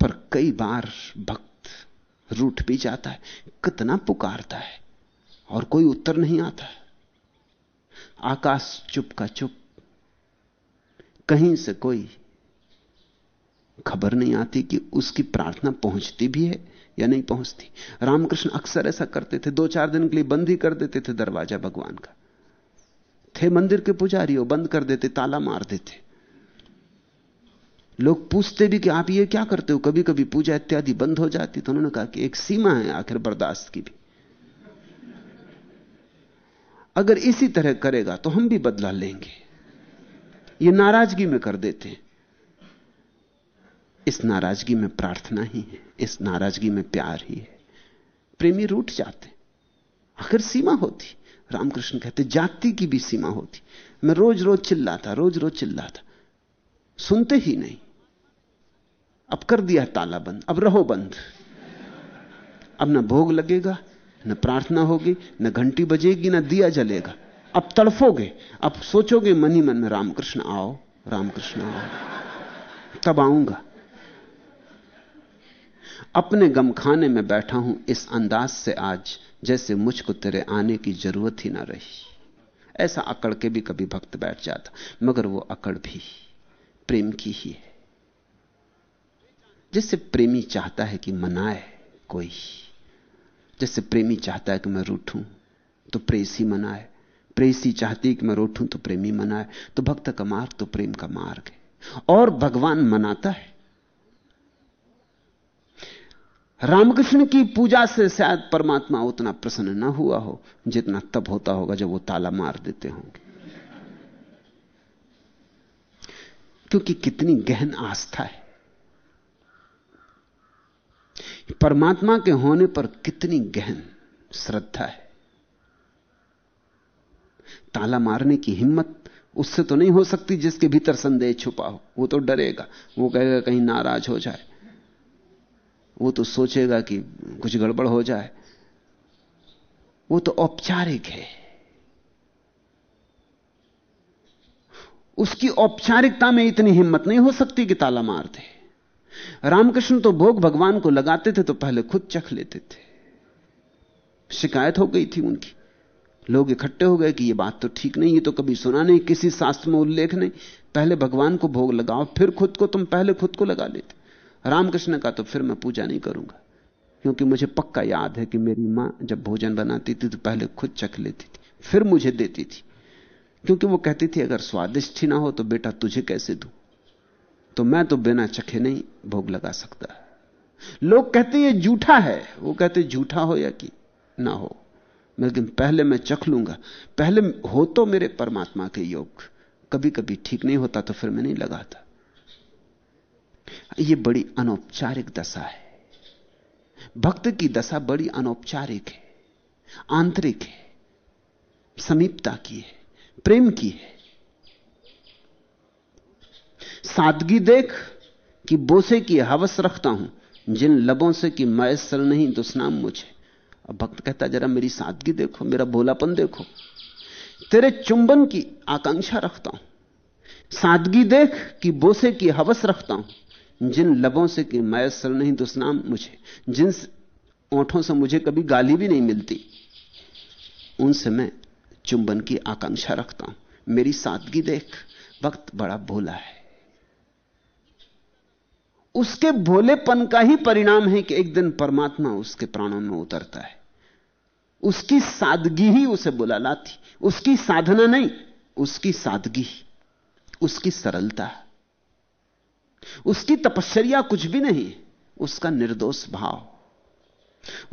पर कई बार भक्त रूठ भी जाता है, कितना पुकारता है और कोई उत्तर नहीं आता। आकाश चुप का चुप, कहीं से कोई खबर नहीं आती कि उसकी प्रार्थना पहुँचती भी है या नहीं पहुँचती। रामकृष्ण अक्सर ऐसा करते थे, दो चार दिन के लिए बंद ही कर देते थे दरवाज़ा भगवान का। थे मंदिर के पुजारी, वो बंद कर देते, ताला मार देते। लोग पूछते भी कि आप ये क्या करते हो? कभी कभी पूजा इत्यादि बंद हो जाती तो उन्होंने कहा कि एक सीमा है आखिर बर्दाश्त की भी। अगर इसी तरह करेगा तो हम भी बदला लेंगे। ये नाराज़गी में कर देते हैं। इस नाराज़गी में प्रार्थना ही है, इस नाराज़गी में प्यार ही है। प्रेमी रूठ जाते आखिर सीमा होती, रामकृष्ण कहते, जाति की भी सीमा होती। मैं रोज रोज चिल्लाता रोज रोज चिल्लाता, सुनते ही नहीं। अब कर दिया ताला बंद, अब रहो बंद। अब ना भोग लगेगा, न प्रार्थना होगी, न घंटी बजेगी, ना दिया जलेगा। अब तड़फोगे, अब सोचोगे मन ही मन में, रामकृष्ण आओ रामकृष्ण आओ। तब आऊँगा। अपने गमखाने में बैठा हूँ, इस अंदाज से आज जैसे मुझको तेरे आने की ज़रूरत ही ना रही। ऐसा अकड़ के भी कभी भक्त बैठ जाता, मगर वो अकड़ भी प्रेम की ही है। जैसे प्रेमी चाहता है कि मनाए कोई जैसे प्रेमी चाहता है कि मैं रूठूं तो प्रेसी मनाए। प्रेसी चाहती है कि मैं रूठूं तो प्रेमी मनाए। तो भक्त का मार्ग तो प्रेम का मार्ग है। और भगवान मनाता है। रामकृष्ण की पूजा से शायद परमात्मा उतना प्रसन्न ना हुआ हो, जितना तब होता होगा जब वो ताला मार देते होंगे। क्योंकि कितनी गहन आस्था है। परमात्मा के होने पर कितनी गहन श्रद्धा है। ताला मारने की हिम्मत उससे तो नहीं हो सकती जिसके भीतर संदेह छुपा हो, वो तो डरेगा, वो कहेगा कहीं नाराज़ हो जाए। वो तो सोचेगा कि कुछ गड़बड़ हो जाए। वो तो औपचारिक है। उसकी औपचारिकता में इतनी हिम्मत नहीं हो सकती कि ताला मार दे रामकृष्ण तो भोग भगवान को लगाते थे तो पहले खुद चख लेते थे। शिकायत हो गई थी उनकी। लोग इकट्ठे हो गए कि ये बात तो ठीक नहीं ये तो कभी सुना नहीं, किसी शास्त्र में उल्लेख नहीं। पहले भगवान को भोग लगाओ, फिर खुद को, तुम पहले खुद को लगा लेते। रामकृष्ण का तो फिर मैं पूजा नहीं करूँगा, क्योंकि मुझे पक्का याद है कि मेरी माँ जब भोजन बनाती थी तो पहले खुद चख लेती थी, फिर मुझे देती थी। क्योंकि वो कहती थी, अगर स्वादिष्ट ही ना हो तो बेटा तुझे कैसे दू? तो मैं तो बिना चखे नहीं भोग लगा सकता। लोग कहते ये झूठा है। वो कहते, झूठा हो या कि ना हो? लेकिन पहले मैं चख लूँगा। पहले हो तो मेरे परमात्मा के योग कभी कभी ठीक नहीं होता तो फिर मैं नहीं लगाता। यह बड़ी अनौपचारिक दशा है। भक्त की दशा बड़ी अनौपचारिक है, आंतरिक है, समीपता की है, प्रेम की है। सादगी देख कि बोसे की हवस रखता हूँ, जिन लबों से कि मैसर नहीं दुष्नाम मुझे। अब भक्त कहता, जरा मेरी सादगी देखो, मेरा भोलापन देखो। तेरे चुंबन की आकांक्षा रखता हूँ। सादगी देख कि बोसे की हवस रखता हूँ जिन लबों से कि मैसर नहीं दुष्नाम मुझे। जिन ओंठों से मुझे कभी गाली भी नहीं मिलती। उनसे मैं चुंबन की आकांक्षा रखता हूँ। मेरी सादगी देख, वक्त बड़ा भोला है। उसके भोलेपन का ही परिणाम है कि एक दिन परमात्मा उसके प्राणों में उतरता है। उसकी सादगी ही उसे बुला लाती उसकी साधना नहीं, उसकी सादगी उसकी सरलता। उसकी तपश्चर्या कुछ भी नहीं, उसका निर्दोष भाव,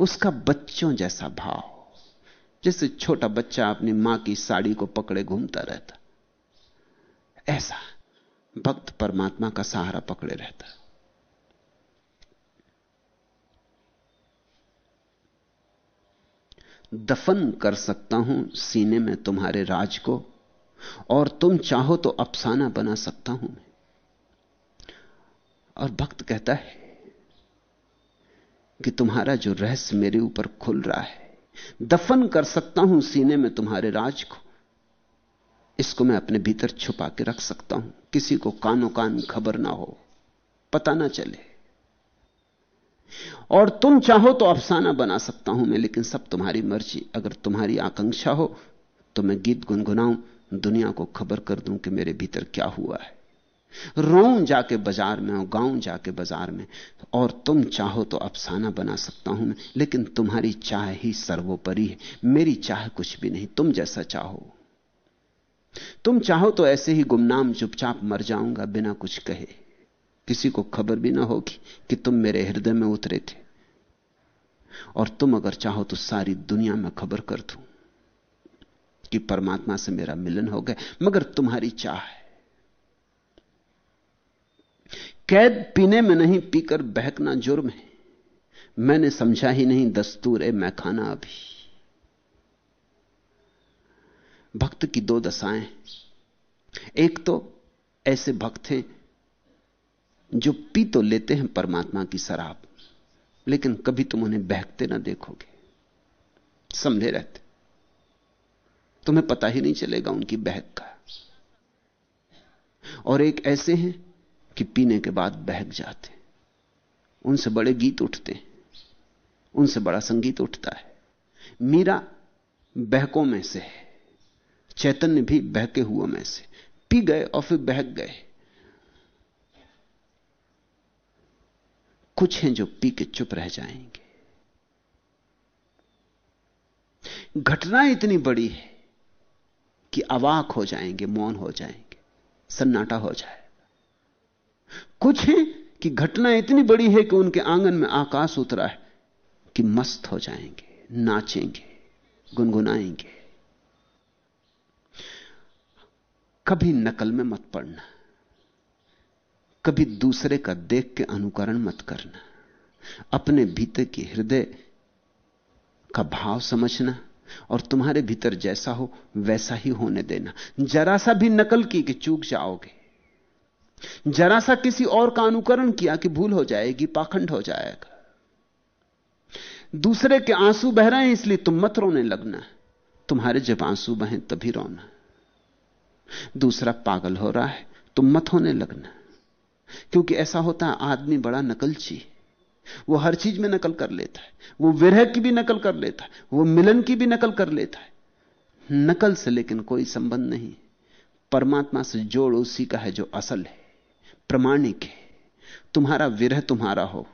उसका बच्चों जैसा भाव, जैसे छोटा बच्चा अपनी माँ की साड़ी को पकड़े घूमता रहता। ऐसा भक्त परमात्मा का सहारा पकड़े रहता। दफन कर सकता हूँ सीने में तुम्हारे राज को, और तुम चाहो तो अफसाना बना सकता हूँ मैं। और भक्त कहता है कि तुम्हारा जो रहस्य मेरे ऊपर खुल रहा है, दफन कर सकता हूँ सीने में तुम्हारे राज को। इसको मैं अपने भीतर छुपा के रख सकता हूँ। किसी को कानो कान खबर ना हो, पता ना चले। और तुम चाहो तो अफसाना बना सकता हूँ मैं, लेकिन सब तुम्हारी मर्ज़ी। अगर तुम्हारी आकांक्षा हो तो मैं गीत गुनगुनाऊं, दुनिया को खबर कर दूँ कि मेरे भीतर क्या हुआ है। रोऊं जाके बाज़ार में और गाऊं जाके बाज़ार में। और तुम चाहो तो अफसाना बना सकता हूँ मैं, लेकिन तुम्हारी चाह ही सर्वोपरि है। मेरी चाह कुछ भी नहीं, तुम जैसा चाहो। तुम चाहो तो ऐसे ही गुमनाम चुपचाप मर जाऊँगा बिना कुछ कहे। किसी को खबर भी ना होगी कि तुम मेरे हृदय में उतरे थे। और तुम अगर चाहो तो सारी दुनिया में खबर कर दू कि परमात्मा से मेरा मिलन हो गया, मगर तुम्हारी चाह है। कैद पीने में नहीं, पीकर बहकना जुर्म है। मैंने समझा ही नहीं, दस्तूर है, मैं खाना अभी। भक्त की दो दशाएँ एक तो ऐसे भक्त हैं जो पी तो लेते हैं परमात्मा की शराब, लेकिन कभी तुम उन्हें बहकते ना देखोगे। समझे रहते। तुम्हें पता ही नहीं चलेगा उनकी बहक का। और एक ऐसे हैं कि पीने के बाद बहक जाते उनसे बड़े गीत उठते उनसे बड़ा संगीत उठता है। मीरा बहकों में से है। चैतन्य भी बहके हुए में से। पी गए और फिर बहक गए। कुछ हैं जो पी के चुप रह जाएँगे। घटना इतनी बड़ी है कि अवाक हो जाएँगे, मौन हो जाएँगे, सन्नाटा हो जाएगा कुछ हैं कि घटना इतनी बड़ी है कि उनके आँगन में आकाश उतरा है कि मस्त हो जाएँगे, नाचेंगे, गुनगुनाएँगे। कभी नकल में मत पड़ना, कभी दूसरे का देख के अनुकरण मत करना, अपने भीतर की हृदय का भाव समझना और तुम्हारे भीतर जैसा हो वैसा ही होने देना। जरा सा भी नकल की कि चूक जाओगे। जरा सा किसी और का अनुकरण किया कि भूल हो जाएगी, पाखंड हो जाएगा। दूसरे के आँसू बह रहे हैं, इसलिए तुम मत रोने लगना। तुम्हारे जब आँसू बहें, तभी रोना। दूसरा पागल हो रहा है, तुम मत होने लगना। क्योंकि ऐसा होता है, आदमी बड़ा नकलची। वो हर चीज़ में नकल कर लेता है। वो विरह की भी नकल कर लेता है। वो मिलन की भी नकल कर लेता है। नकल से लेकिन कोई संबंध नहीं। परमात्मा से जोड़ उसी का है जो असल है। प्रमाणिक है। तुम्हारा विरह तुम्हारा हो,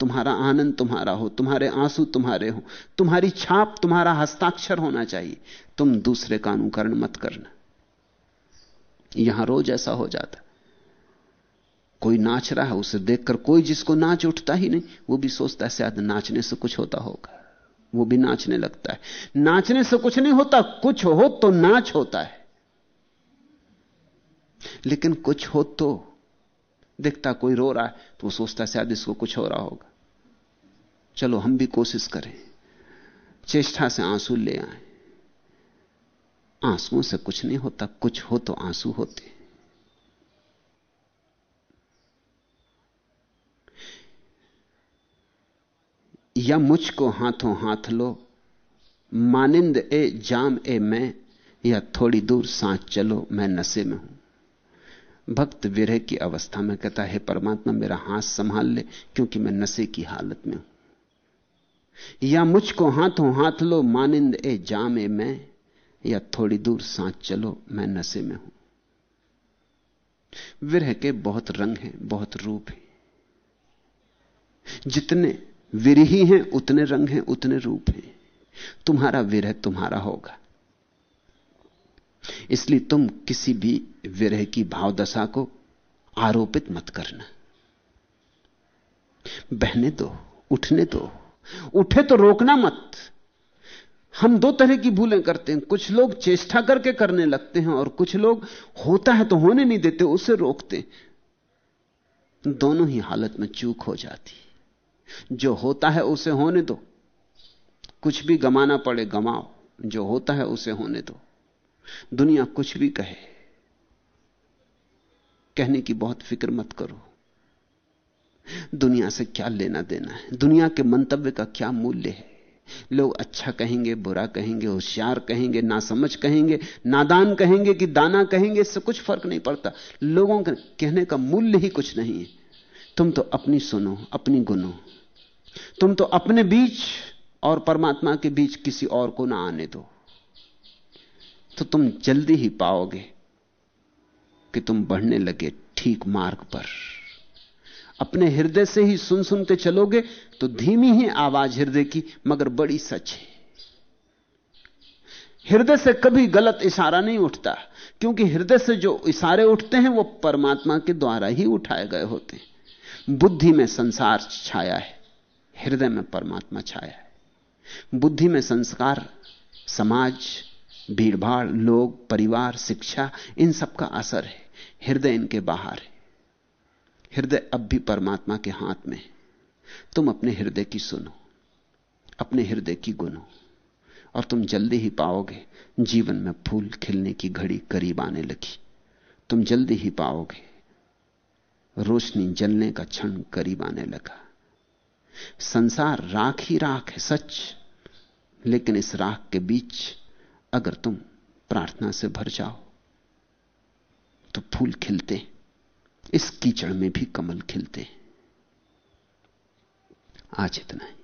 तुम्हारा आनंद तुम्हारा हो, तुम्हारे आँसू तुम्हारे हो, तुम्हारी छाप, तुम्हारा हस्ताक्षर होना चाहिए। तुम दूसरे का अनुकरण मत करना। यहाँ रोज ऐसा हो जाता। कोई नाच रहा है, उसे देखकर कोई जिसको नाच उठता ही नहीं, वो भी सोचता है, शायद नाचने से कुछ होता होगा। वो भी नाचने लगता है। नाचने से कुछ नहीं होता, कुछ हो तो नाच होता है। लेकिन कुछ हो तो देखता कोई रो रहा है तो वो सोचता शायद इसको कुछ हो रहा होगा। चलो, हम भी कोशिश करें। चेष्टा से आँसू ले आए। आंसुओं से कुछ नहीं होता, कुछ हो तो आँसू होते। या मुझको हाथों हाथ लो, मानिंद ए जाम ए मैं, या थोड़ी दूर सांस चलो, मैं नशे में हूँ। भक्त विरह की अवस्था में कहता है, परमात्मा मेरा हाथ संभाल ले, क्योंकि मैं नशे की हालत में हूँ। या मुझको हाथों हाथ लो, मानिंद ए जाम मैं, या थोड़ी दूर सांस चलो, मैं नशे में हूँ। विरह के बहुत रंग हैं, बहुत रूप हैं। जितने विरही हैं, उतने रंग हैं, उतने रूप हैं। तुम्हारा विरह तुम्हारा होगा। इसलिए तुम किसी भी विरह की भावदशा को आरोपित मत करना। बहने दो, उठने दो। उठे तो रोकना मत। हम दो तरह की भूलें करते हैं। कुछ लोग चेष्टा करके करने लगते हैं और कुछ लोग होता है तो होने नहीं देते, उसे रोकते दोनों ही हालत में चूक हो जाती। जो होता है उसे होने दो। कुछ भी गमाना पड़े, गमाओ। जो होता है उसे होने दो। दुनिया कुछ भी कहे, कहने की बहुत फ़िक्र मत करो। दुनिया से क्या लेना देना है? दुनिया के मंतव्य का क्या मूल्य है? लोग अच्छा कहेंगे, बुरा कहेंगे, होशियार कहेंगे ना समझ कहेंगे, नादान कहेंगे कि दाना कहेंगे, इससे कुछ फ़र्क नहीं पड़ता। लोगों के कहने का मूल्य ही कुछ नहीं है। तुम तो अपनी सुनो, अपनी गुनो। तुम तो अपने बीच और परमात्मा के बीच किसी और को ना आने दो। तो तुम जल्दी ही पाओगे कि तुम बढ़ने लगे ठीक मार्ग पर। अपने हृदय से ही सुन सुनते चलोगे तो धीमी ही आवाज़ हृदय की, मगर बड़ी सच है। हृदय से कभी गलत इशारा नहीं उठता, क्योंकि हृदय से जो इशारे उठते हैं वो परमात्मा के द्वारा ही उठाए गए होते हैं। बुद्धि में संसार छाया है, हृदय में परमात्मा छाया है। बुद्धि में संस्कार, समाज भीड़भाड़, लोग, परिवार, शिक्षा, इन सब का असर है। हृदय इनके बाहर है। हृदय अब भी परमात्मा के हाथ में है। तुम अपने हृदय की सुनो, अपने हृदय की गुनो, और तुम जल्दी ही पाओगे जीवन में फूल खिलने की घड़ी करीब आने लगी। तुम जल्दी ही पाओगे, रोशनी जलने का क्षण करीब आने लगा। संसार राख ही राख है, सच, लेकिन इस राख के बीच अगर तुम प्रार्थना से भर जाओ तो फूल खिलते, इस कीचड़ में भी कमल खिलते। आज इतना ही।